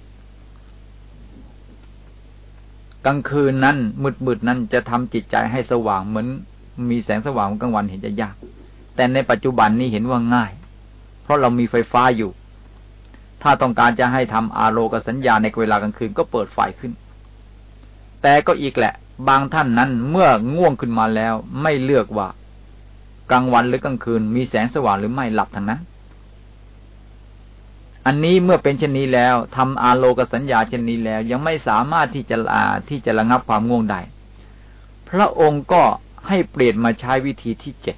กลางคืนนั้นมืดๆนั้นจะทำจิตใจให้สว่างเหมือนมีแสงสว่างกลางวันเห็นจะยาก แต่ในปัจจุบันนี้เห็นว่าง่าย เพราะเรามีไฟฟ้าอยู่ ถ้าต้องการจะให้ทำอาโลกสัญญาในเวลากลางคืนก็เปิดไฟขึ้น แต่ก็อีกแหละ บางท่านนั้นเมื่อง่วงขึ้นมาแล้ว ไม่เลือกว่ากลางวันหรือกลางคืนมีแสงสว่างหรือไม่หลับทั้งนั้น อันนี้เมื่อเป็นเช่นนี้แล้วทำอาโลกสัญญาเช่นนี้แล้ว ยังไม่สามารถที่จะลาที่จะระงับความง่วงได้ พระองค์ก็ให้เปลี่ยนมาใช้วิธีที่เจ็ด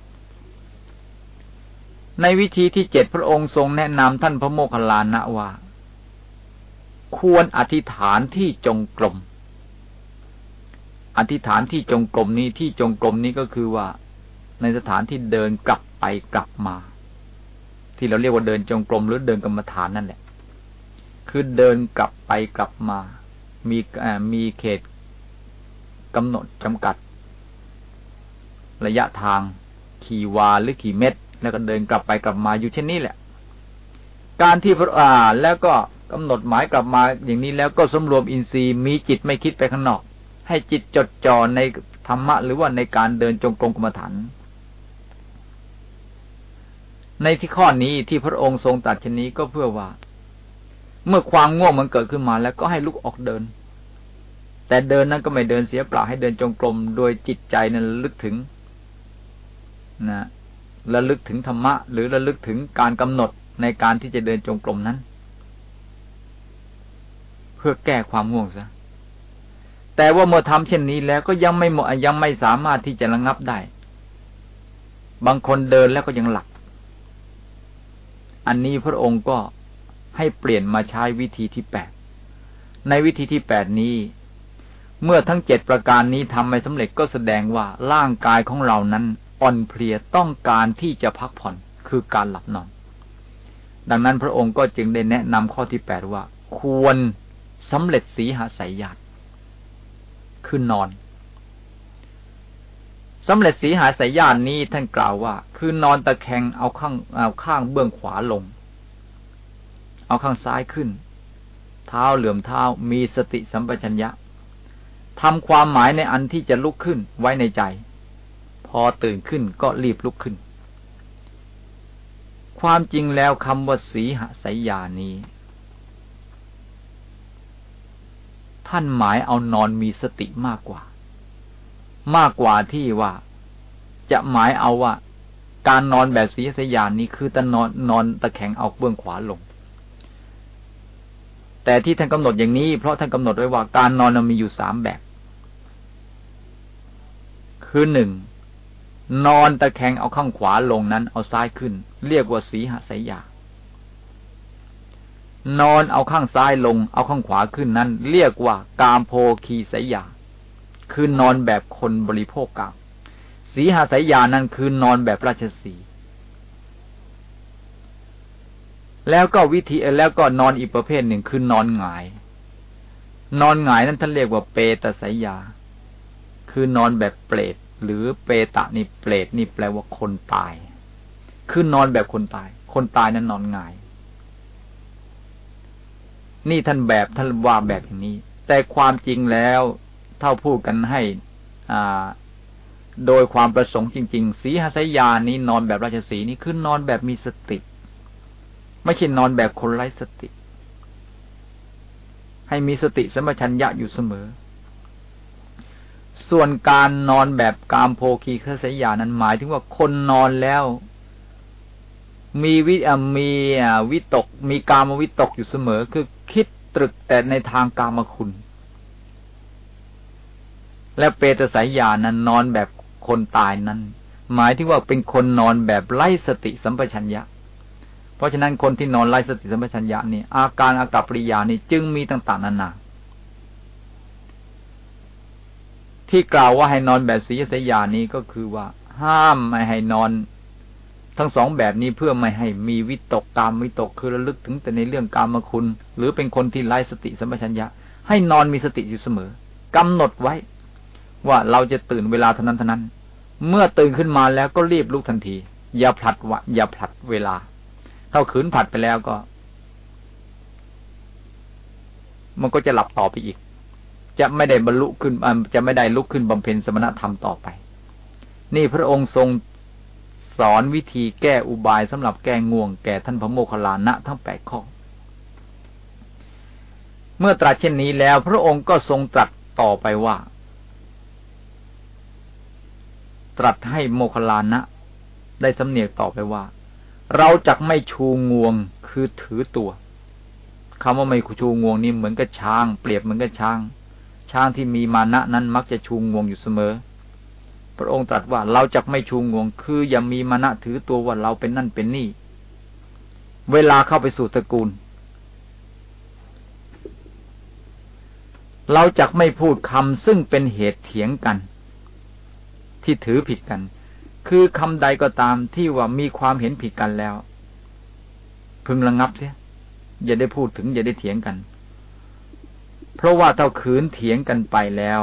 ในวิธีที่เจ็ดพระองค์ทรงแนะนำท่านพระโมคคัลลานะว่า ควรอธิษฐานที่จงกรมอธิษฐานที่จงกรมนี้ที่จงกรมนี้ก็คือว่า ในสถานที่เดินกลับไปกลับมา ที่เราเรียกว่าเดินจงกรมหรือเดินกรรมฐานนั่นแหละ คือเดินกลับไปกลับมา มีมีเขตกำหนดจำกัด ระยะทางขี่วาหรือขี่เม็ดแล้วก็เดินกลับไปกลับมาอยู่เช่นนี้แหละ การที่พระอ่าแล้วก็กำหนดหมายกลับมาอย่างนี้แล้วก็สมรวมอินทรีย์มีจิตไม่คิดไปข้างนอก ให้จิตจดจ่อในธรรมะหรือว่าในการเดินจงกรมกรรมฐาน ในที่ข้อนี้ที่พระองค์ทรงตัดชนี้ก็เพื่อว่า เมื่อความง่วงมันเกิดขึ้นมาแล้วก็ให้ลุกออกเดิน แต่เดินนั้นก็ไม่เดินเสียเปล่าให้เดินจงกรมโดยจิตใจนั้นลึกถึงนะระลึกถึงธรรมะ หรือระลึกถึงการกำหนดในการที่จะเดินจงกรมนั้น เพื่อแก้ความง่วงซะแต่ว่าเมื่อทำเช่นนี้แล้วก็ยังไม่หมดยังไม่สามารถที่จะระงับได้ บางคนเดินแล้วก็ยังหลับ อันนี้พระองค์ก็ให้เปลี่ยนมาใช้วิธีที่แปด ในวิธีที่แปดนี้ เมื่อทั้งเจ็ดประการนี้ทำไม่สำเร็จก็แสดงว่าร่างกายของเรานั้นอ่อนเพลียต้องการที่จะพักผ่อนคือการหลับนอน ดังนั้นพระองค์ก็จึงได้แนะนำข้อที่แปดว่า ควรสำเร็จสีหาสายญาติคือนอน สำเร็จสีหาสายญาตินี้ท่านกล่าวว่า คือนอนตะแคงเอาข้างเอาข้างเบื้องขวาลง เอาข้างซ้ายขึ้น เท้าเหลื่อมเท้ามีสติสัมปชัญญะทำความหมายในอันที่จะลุกขึ้นไว้ในใจ พอตื่นขึ้นก็รีบลุกขึ้น ความจริงแล้วคำว่าสีหสายญาณนี้ ท่านหมายเอานอนมีสติมากกว่า มากกว่าที่ว่า จะหมายเอาว่า การนอนแบบสีสยานนี้คือตะนอนนอนตะแคงเอาเบื้องขวาลง แต่ที่ท่านกำหนดอย่างนี้ เพราะท่านกำหนดไว้ว่าการนอนมีอยู่สามแบบ คือหนึ่งนอนตะแคงเอาข้างขวาลงนั้น เอาซ้ายขึ้น เรียกว่าสีหสยานอนเอาข้างซ้ายลง เอาข้างขวาขึ้นนั้น เรียกว่ากามโพคีสยา คือนอนแบบคนบริโภคกามสีหาสายยานั้นคือนอนแบบราชสีแล้วก็วิธีแล้วก็นอนอีกประเภทหนึ่งคือนอนหงาย นอนหงายนั้นท่านเรียกว่าเปตสายยา คือนอนแบบเปรตหรือเปตะนี่เปรตนี่แปลว่าคนตาย คือนอนแบบคนตาย คนตายนั้นนอนหงาย นี่ท่านแบบท่านว่าแบบอย่างนี้ แต่ความจริงแล้ว เท่าพูดกันให้อ่าโดยความประสงค์จริง ๆ สีหสยานี้นอนแบบราชสีนี่คือนอนแบบมีสติ ไม่ใช่นอนแบบคนไร้สติ ให้มีสติสมชัญญะอยู่เสมอ ส่วนการนอนแบบกามโพคีคสยานั้นหมายถึงว่าคนนอนแล้ว มีวิมีวิตก มีกามวิตกอยู่เสมอ คือคิดตรึกแต่ในทางกามคุณ และเปตสายญานั้นนอนแบบคนตายนั้น หมายถึงว่าเป็นคนนอนแบบไร้สติสัมปชัญญะ เพราะฉะนั้นคนที่นอนไร้สติสัมปชัญญะนี่อาการอากับปริยานี่จึงมีต่างๆนานาที่กล่าวว่าให้นอนแบบสีสยานี้ก็คือว่า ห้ามไม่ให้นอน ทั้งสองแบบนี้เพื่อไม่ให้มีวิตกกามวิตกคือระลึกถึงแต่ในเรื่องกามคุณ หรือเป็นคนที่ไร้สติสัมปชัญญะ ให้นอนมีสติอยู่เสมอกำหนดไว้ ว่าเราจะตื่นเวลาเท่านั้นเท่านั้น เมื่อตื่นขึ้นมาแล้วก็รีบลุกทันที อย่าผลัดวะอย่าผลัดเวลาถ้าขืนผลัดไปแล้วก็ มันก็จะหลับต่อไปอีก จะไม่ได้บรรลุขึ้นจะไม่ได้ลุกขึ้นบำเพ็ญสมณธรรมต่อไป นี่พระองค์ทรงสอนวิธีแก้อุบายสำหรับแก้ง่วงแก่ท่านพระโมคคัลลานะทั้งแปดข้อเมื่อตรัสเช่นนี้แล้ว พระองค์ก็ทรงตรัสต่อไปว่า ตรัสให้โมคลานะ ได้สำเนียกต่อไปว่า เราจักไม่ชูงวงคือถือตัวคำว่าไม่ชูงวงนี่เหมือนกับช้าง เปรียบเหมือนกับช้าง ช้างที่มีมานะนั้นมักจะชูงวงอยู่เสมอ พระองค์ตรัสว่าเราจะไม่ชูงวง คืออย่ามีมานะถือตัวว่าเราเป็นนั่นเป็นนี่ เวลาเข้าไปสู่ตระกูล เราจะไม่พูดคำซึ่งเป็นเหตุเถียงกัน ที่ถือผิดกัน คือคำใดก็ตามที่ว่ามีความเห็นผิดกันแล้ว พึงระงงับเสียอย่าได้พูดถึง อย่าได้เถียงกัน เพราะว่าถ้าขืนเถียงกันไปแล้ว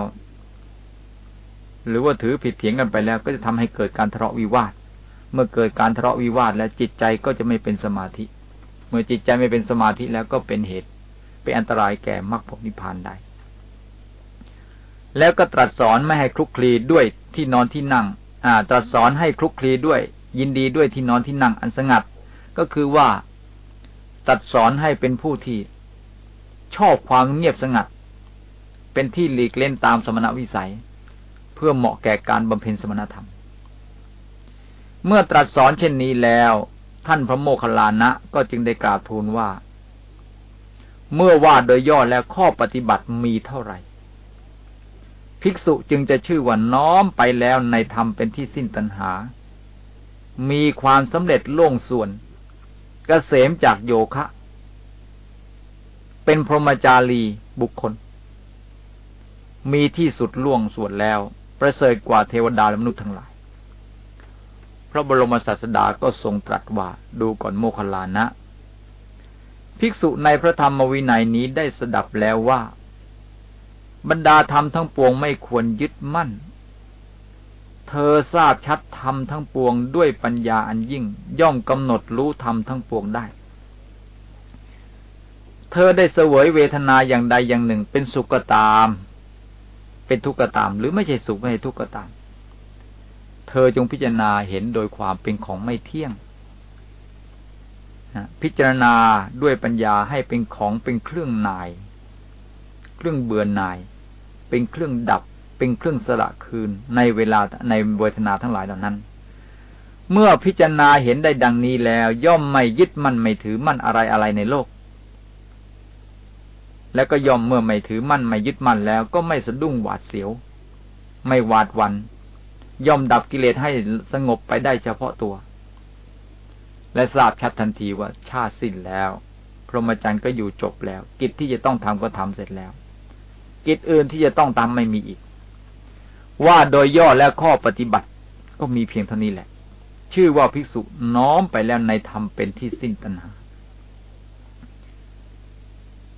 หรือว่าถือผิดเถียงกันไปแล้ว ก็จะทำให้เกิดการทะเลาะวิวาท เมื่อเกิดการทะเลาะวิวาทแล้วจิตใจก็จะไม่เป็นสมาธิ เมื่อจิตใจไม่เป็นสมาธิแล้วก็เป็นเหตุ เป็นอันตรายแก่มรรคผลนิพพานได้ แล้วก็ตรัสสอนไม่ให้คลุกคลีด้วย ที่นอนที่นั่ง อ่าตรัสสอนให้คลุกคลีด้วย ยินดีด้วยที่นอนที่นั่งอันสงัด ก็คือว่าตรัสสอนให้เป็นผู้ที่ ชอบความเงียบสงัด เป็นที่หลีกเล่นตามสมณวิสัย เพื่อเหมาะแก่การบำเพ็ญสมณธรรม เมื่อตรัสสอนเช่นนี้แล้ว ท่านพระโมคคัลลานะก็จึงได้กราบทูลว่า เมื่อว่าโดยย่อแล้วข้อปฏิบัติมีเท่าไหร่ ภิกษุจึงจะชื่อว่าน้อมไปแล้วในธรรมเป็นที่สิ้นตัณหา มีความสำเร็จล่วงส่วนกเกษมจากโยคะ เป็นพรหมจารีบุคคล มีที่สุดล่วงส่วนแล้ว ประเสริฐกว่าเทวดาและมนุษย์ทั้งหลาย พระบรมศาสดาก็ทรงตรัสว่าดูก่อนโมคลานะ ภิกษุในพระธรรมวินัยนี้ได้สดับแล้วว่า บรรดาธรรมทั้งปวงไม่ควรยึดมั่น เธอทราบชัดธรรมทั้งปวงด้วยปัญญาอันยิ่ง ย่อมกำหนดรู้ธรรมทั้งปวงได้ เธอได้เสวยเวทนาอย่างใดอย่างหนึ่ง เป็นสุขก็ตาม เป็นทุกข์ก็ตาม หรือไม่ใช่สุขไม่ใช่ทุกข์ก็ตาม เธอจงพิจารณาเห็นโดยความเป็นของไม่เที่ยงพิจารณาด้วยปัญญาให้เป็นของเป็นเครื่องนาย เครื่องเบือนนาย เป็นเครื่องดับ เป็นเครื่องสละคืนในเวลาในเวทนาทั้งหลายเหล่านั้น เมื่อพิจารณาเห็นได้ดังนี้แล้ว ย่อมไม่ยึดมั่นไม่ถือมั่นอะไรอะไรในโลก แล้วก็ย่อมเมื่อไม่ถือมั่นไม่ยึดมั่นแล้ว ก็ไม่สะดุ้งหวาดเสียว ไม่หวาดวัน ย่อมดับกิเลสให้สงบไปได้เฉพาะตัว และทราบชัดทันทีว่าชาติสิ้นแล้วพรหมจรรย์ก็อยู่จบแล้ว กิจที่จะต้องทำก็ทำเสร็จแล้ว กิจอื่นที่จะต้องทำไม่มีอีก ว่าโดยย่อและข้อปฏิบัติก็มีเพียงเท่านี้แหละ ชื่อว่าภิกษุน้อมไปแล้วในธรรมเป็นที่สิ้นตัณหา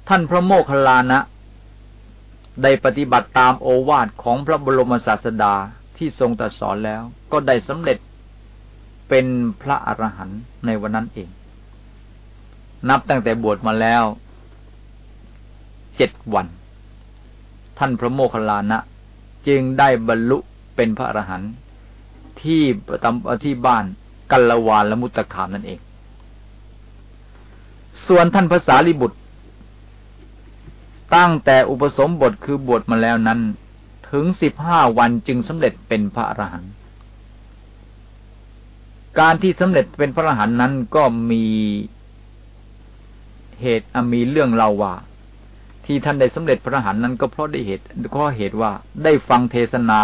ท่านพระโมคคัลลานะได้ปฏิบัติตามโอวาทของพระบรมศาสดาที่ทรงตรัสสอนแล้วก็ได้สำเร็จเป็นพระอรหันต์ในวันนั้นเอง นับตั้งแต่บวชมาแล้วเจ็ดวัน ท่านพระโมคคัลลานะ จึงได้บรรลุเป็นพระอรหันต์ที่ประจำที่บ้านกัลวานละมุตตะขามนั่นเอง ส่วนท่านภาษาลิบุตร ตั้งแต่อุปสมบทคือบวชมาแล้วนั้น ถึงสิบห้าวันจึงสำเร็จเป็นพระอรหันต์การที่สำเร็จเป็นพระอรหันต์นั้นก็มีเหตุมีเรื่องเล่าว่า ที่ท่านได้สำเร็จพระรหันนั้นก็เพราะได้เหตุก็เพราะเหตุว่าได้ฟังเทศนา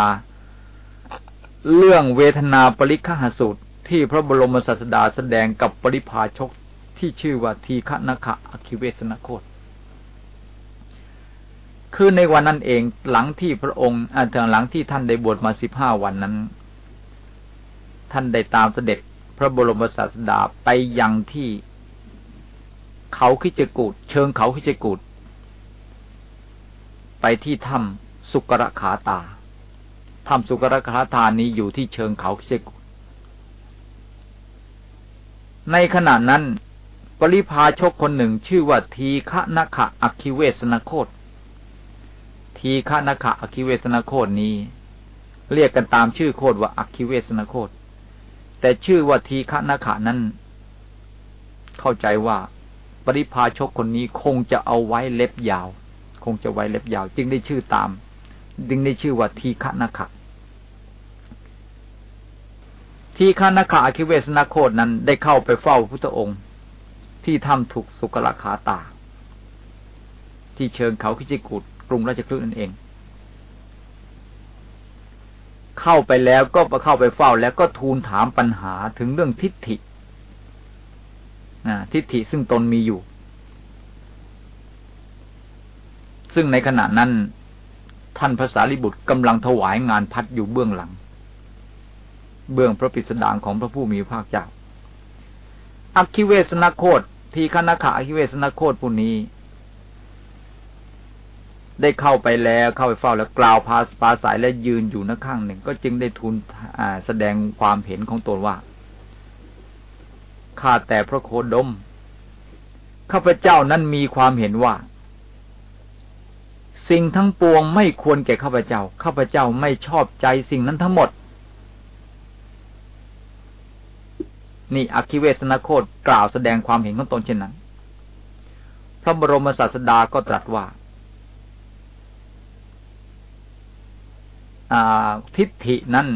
เรื่องเวทนาปริฆหสูตร ที่พระบรมศาสดาแสดงกับปริพาชกที่ชื่อว่าทีฆนคะอคิเวสนโคตคือในวันนั้นเองหลังที่พระองค์อันหลังที่ท่านได้บวชมาสิบห้าวันนั้น ท่านได้ตามเสด็จพระบรมศาสดาไปยังที่เขาขิจกูดเชิงเขาขิจกูด ไปที่ถ้ำสุกระขาตาถ้ำสุกระขาตานี้อยู่ที่เชิงเขาขิจกูดในขณะนั้น ปริพาชกคนหนึ่งชื่อว่าทีฆะนคะอักคิเวสนโคตทีฆนคะอคิเวสนาโคดนี้ เรียกกันตามชื่อโคดว่าอคิเวสนาโคดแต่ชื่อว่าทีฆนคะนั้น เข้าใจว่า ปริพาชกคนนี้คงจะเอาไว้เล็บยาว คงจะไว้เล็บยาว จึงได้ชื่อตาม จึงได้ชื่อว่าทีฆนคะทีฆนคะอคิเวสนาโคดนั้นได้เข้าไปเฝ้าพุทธองค์ ที่ทำถูกสุกลขาตา ที่เชิงเขาคิจิกุดกรุงราชคลึกนั่นเอง เข้าไปแล้วก็เข้าไปเฝ้าแล้วก็ทูลถามปัญหาถึงเรื่องทิฏฐิทิฏฐิซึ่งตนมีอยู่ ซึ่งในขณะนั้น ท่านภาษาลิบุตรกำลังถวายงานพัดอยู่เบื้องหลัง เบื้องพระปิสดางของพระผู้มีพระภาคเจ้าอักคิเวสนาโคตทีคณะขะอักคิเวสนาโคตผู้นี้ ได้เข้าไปแล้วเข้าไปเฝ้าแล้วกล่าวพาปาสายและยืนอยู่หนัข้างหนึ่ง ก็จึงได้ทูลแสดงความเห็นของตนว่าข้าแต่พระโคดมข้าพเจ้านั้นมีความเห็นว่า สิ่งทั้งปวงไม่ควรแก่ข้าพเจ้า ข้าพเจ้าไม่ชอบใจสิ่งนั้นทั้งหมด นี่อคิเวสนาโคตกล่าวแสดงความเห็นของตนเช่นนั้น พระบรมศาสดาก็ตรัสว่าทิฏฐินั้น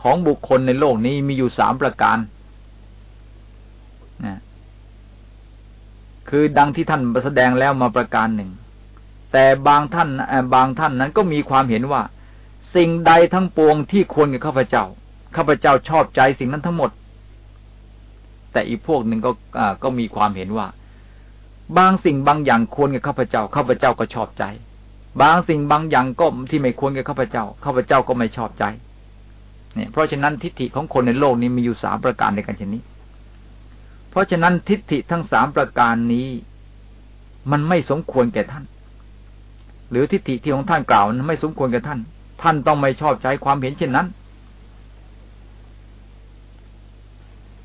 ของบุคคลในโลกนี้มีอยู่สามประการนะคือดังที่ท่านแสดงแล้วมาประการหนึ่ง แต่บางท่านบางท่านนั้นก็มีความเห็นว่า สิ่งใดทั้งปวงที่ควรกับข้าพเจ้าข้าพเจ้าชอบใจสิ่งนั้นทั้งหมด แต่อีกพวกหนึ่งก็ก็มีความเห็นว่า บางสิ่งบางอย่างควรกับข้าพเจ้าข้าพเจ้าก็ชอบใจ บางสิ่งบางอย่างก็ที่ไม่ควรกับข้าพเจ้าข้าพเจ้าก็ไม่ชอบใจเนี่ยเพราะฉะนั้นทิฏฐิของคนในโลกนี้มีอยู่สามประการในกันเช่นนี้ เพราะฉะนั้นทิฏฐิทั้งสามประการนี้ มันไม่สมควรแก่ท่าน หรือทิฏฐิที่ของท่านกล่าวนั้นไม่สมควรแก่ท่าน ท่านต้องไม่ชอบใจความเห็นเช่นนั้น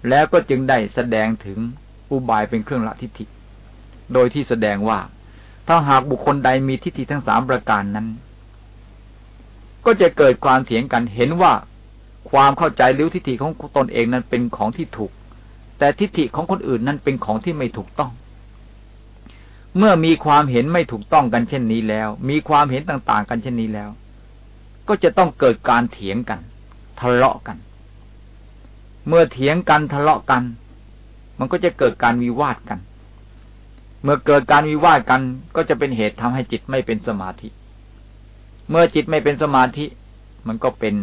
แล้วก็จึงได้แสดงถึงอุบายเป็นเครื่องละทิฏฐิ โดยที่แสดงว่า ถ้าหากบุคคลใดมีทิฏฐิทั้งสามประการนั้น ก็จะเกิดความเถียงกันเห็นว่าความเข้าใจหรือทิฏฐิของตนเองนั้นเป็นของที่ถูก แต่ทิฏฐิของคนอื่นนั้นเป็นของที่ไม่ถูกต้อง เมื่อมีความเห็นไม่ถูกต้องกันเช่นนี้แล้ว มีความเห็นต่าง ๆ กันเช่นนี้แล้ว ก็จะต้องเกิดการเถียงกัน ทะเลาะกัน เมื่อเถียงกันทะเลาะกัน มันก็จะเกิดการวิวาทกัน เมื่อเกิดการวิวาทกันก็จะเป็นเหตุทำให้จิตไม่เป็นสมาธิ เมื่อจิตไม่เป็นสมาธิ มันก็เป็น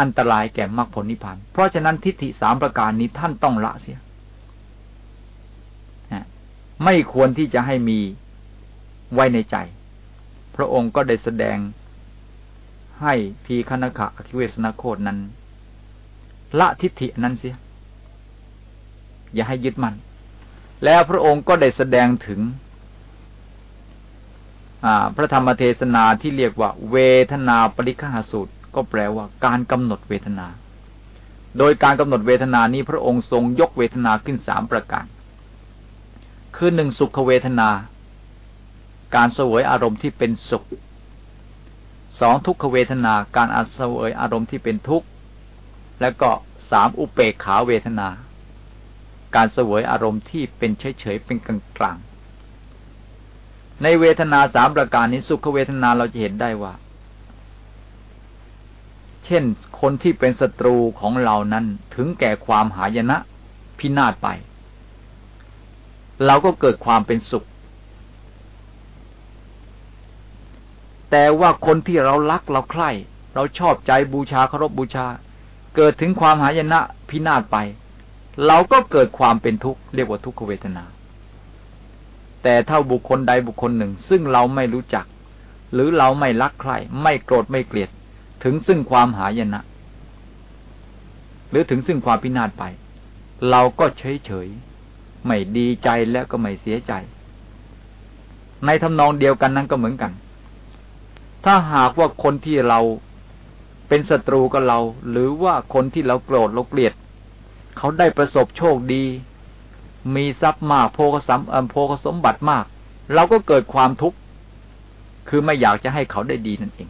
อันตรายแก่มรรคผลนิพพาน เพราะฉะนั้นทิฏฐิสามประการนี้ท่านต้องละเสีย ไม่ควรที่จะให้มีไว้ในใจ พระองค์ก็ได้แสดงให้ทีคณขะอคิเวสนาโคดนั้น ละทิฏฐินั้นเสีย อย่าให้ยึดมัน่นแล้วพระองค์ก็ได้แสดงถึงพระธรรมเทศนาที่เรียกว่า เวทนาปริฆาสูตร ก็แปลว่าการกำหนดเวทนา โดยการกำหนดเวทนานี้พระองค์ทรงยกเวทนาขึ้นสามประการ คือหนึ่งสุขเวทนา การเสวยอารมณ์ที่เป็นสุขสองทุกขเวทนาการอาเสวยอารมณ์ที่เป็นทุกข์และก็สามอุเปกขาเวทนา การเสวยอารมณ์ที่เป็นเฉยๆเป็นกลางๆในเวทนาสามประการนี้สุขเวทนาเราจะเห็นได้ว่า เช่นคนที่เป็นศัตรูของเรานั้นถึงแก่ความหายนะพินาศไป เราก็เกิดความเป็นสุข แต่ว่าคนที่เรารักเราใคร่เราชอบใจบูชาเคารพบบูชา เกิดถึงความหายนะพินาศไป เราก็เกิดความเป็นทุกข์เรียกว่าทุกขเวทนา แต่ถ้าบุคคลใดบุคคลหนึ่ง ซึ่งเราไม่รู้จัก หรือเราไม่รักใครไม่โกรธไม่เกลียด ถึงซึ่งความหายนะ หรือถึงซึ่งความพินาศไป เราก็เฉยเฉย ไม่ดีใจแล้วก็ไม่เสียใจ ในทำนองเดียวกันนั้นก็เหมือนกัน ถ้าหากว่าคนที่เราเป็นศัตรูกับเรา หรือว่าคนที่เราโกรธเราเกลียด เขาได้ประสบโชคดี มีทรัพย์มากโพกสัมโพกสมบัติมาก เราก็เกิดความทุกข์คือไม่อยากจะให้เขาได้ดีนั่นเอง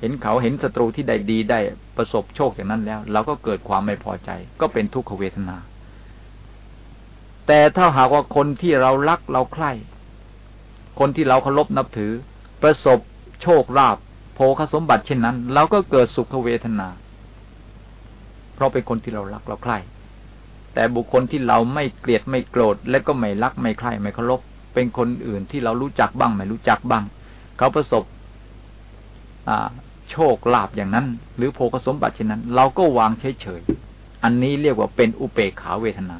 เห็นเขาเห็นศัตรูที่ได้ดีได้ประสบโชคอย่างนั้นแล้ว เราก็เกิดความไม่พอใจ ก็เป็นทุกขเวทนา แต่ถ้าหากว่าคนที่เรารักเราใคร่ คนที่เราเคารพนับถือ ประสบโชคลาภโภคสมบัติเช่นนั้นเราก็เกิดสุขเวทนา เพราะเป็นคนที่เรารักเราใคร่ แต่บุคคลที่เราไม่เกลียดไม่โกรธ และก็ไม่รักไม่ใคร่ไม่เคารพเป็นคนอื่นที่เรารู้จักบ้าง ไม่รู้จักบ้าง เขาประสบโชคลาภอย่างนั้น หรือโภคสมบัติเช่นนั้น เราก็วางเฉยๆอันนี้เรียกว่าเป็นอุเปกขาเวทนา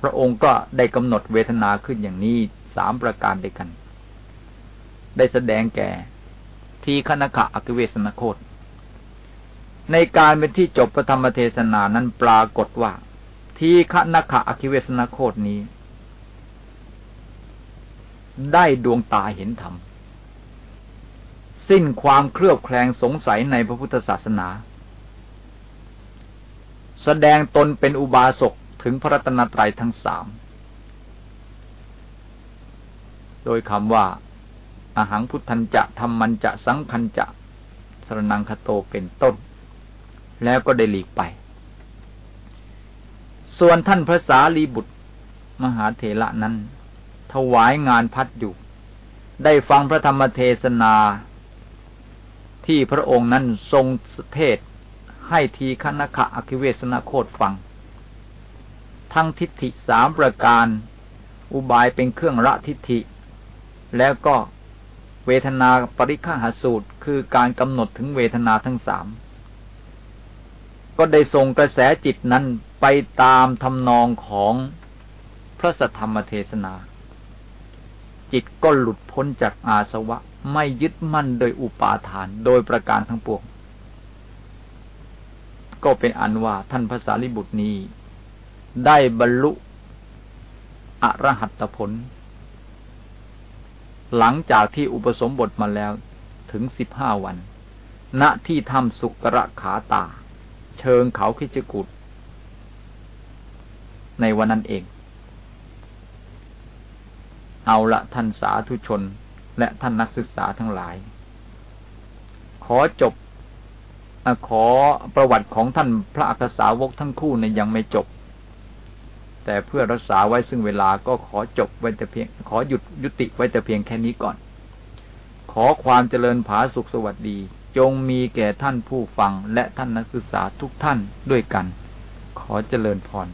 พระองค์ก็ได้กำหนดเวทนาขึ้นอย่างนี้สามประการด้วยกัน ได้แสดงแก่ ทีคณขะอักเวสนโคตในการเป็นที่จบพระธรรมเทศนานั้นปรากฏว่า ทีฆนขะอคิเวสนโคตนี้ ได้ดวงตาเห็นธรรม สิ้นความเครือบแคลงสงสัยในพระพุทธศาสนา แสดงตนเป็นอุบาสก ถึงพระรัตนตรัยทั้งสาม โดยคำว่าอาหังพุทธันจะธรรมันจะสังคันจะสรนังคโตเป็นต้น แล้วก็ได้หลีกไป ส่วนท่านพระสารีบุตร มหาเถระนั้น ถวายงานพัดอยู่ ได้ฟังพระธรรมเทศนา ที่พระองค์นั้นทรงเทศให้ทีคณะอคิเวสนาโคตฟัง ทั้งทิฏฐิสามประการ อุบายเป็นเครื่องละทิฏฐิ แล้วก็เวทนาปริฆาหสูตรคือการกำหนดถึงเวทนาทั้งสามก็ได้ทรงกระแสจิตนั้นไปตามทำนองของพระสัทธรรมเทศนา จิตก็หลุดพ้นจากอาสวะไม่ยึดมั่นโดยอุปาทานโดยประการทั้งปวง ก็เป็นอันว่าท่านภาษาลิบุตรนี้ ได้บรรลุอรหัตผล หลังจากที่อุปสมบทมาแล้วถึงสิบห้าวัน ณที่ถ้ำสุกระขาตา เชิงเขาคิจกุฏในวันนั้นเอง เอาละท่านสาธุชนและท่านนักศึกษาทั้งหลาย ขอจบ ขอประวัติของท่านพระอักษาวกทั้งคู่ในยังไม่จบ แต่เพื่อรักษาไว้ซึ่งเวลาก็ขอจบไว้แต่เพียง ขอหยุดยุติไว้แต่เพียงแค่นี้ก่อน ขอความเจริญผาสุขสวัสดี จงมีแก่ท่านผู้ฟังและท่านนักศึกษาทุกท่านด้วยกัน ขอเจริญพร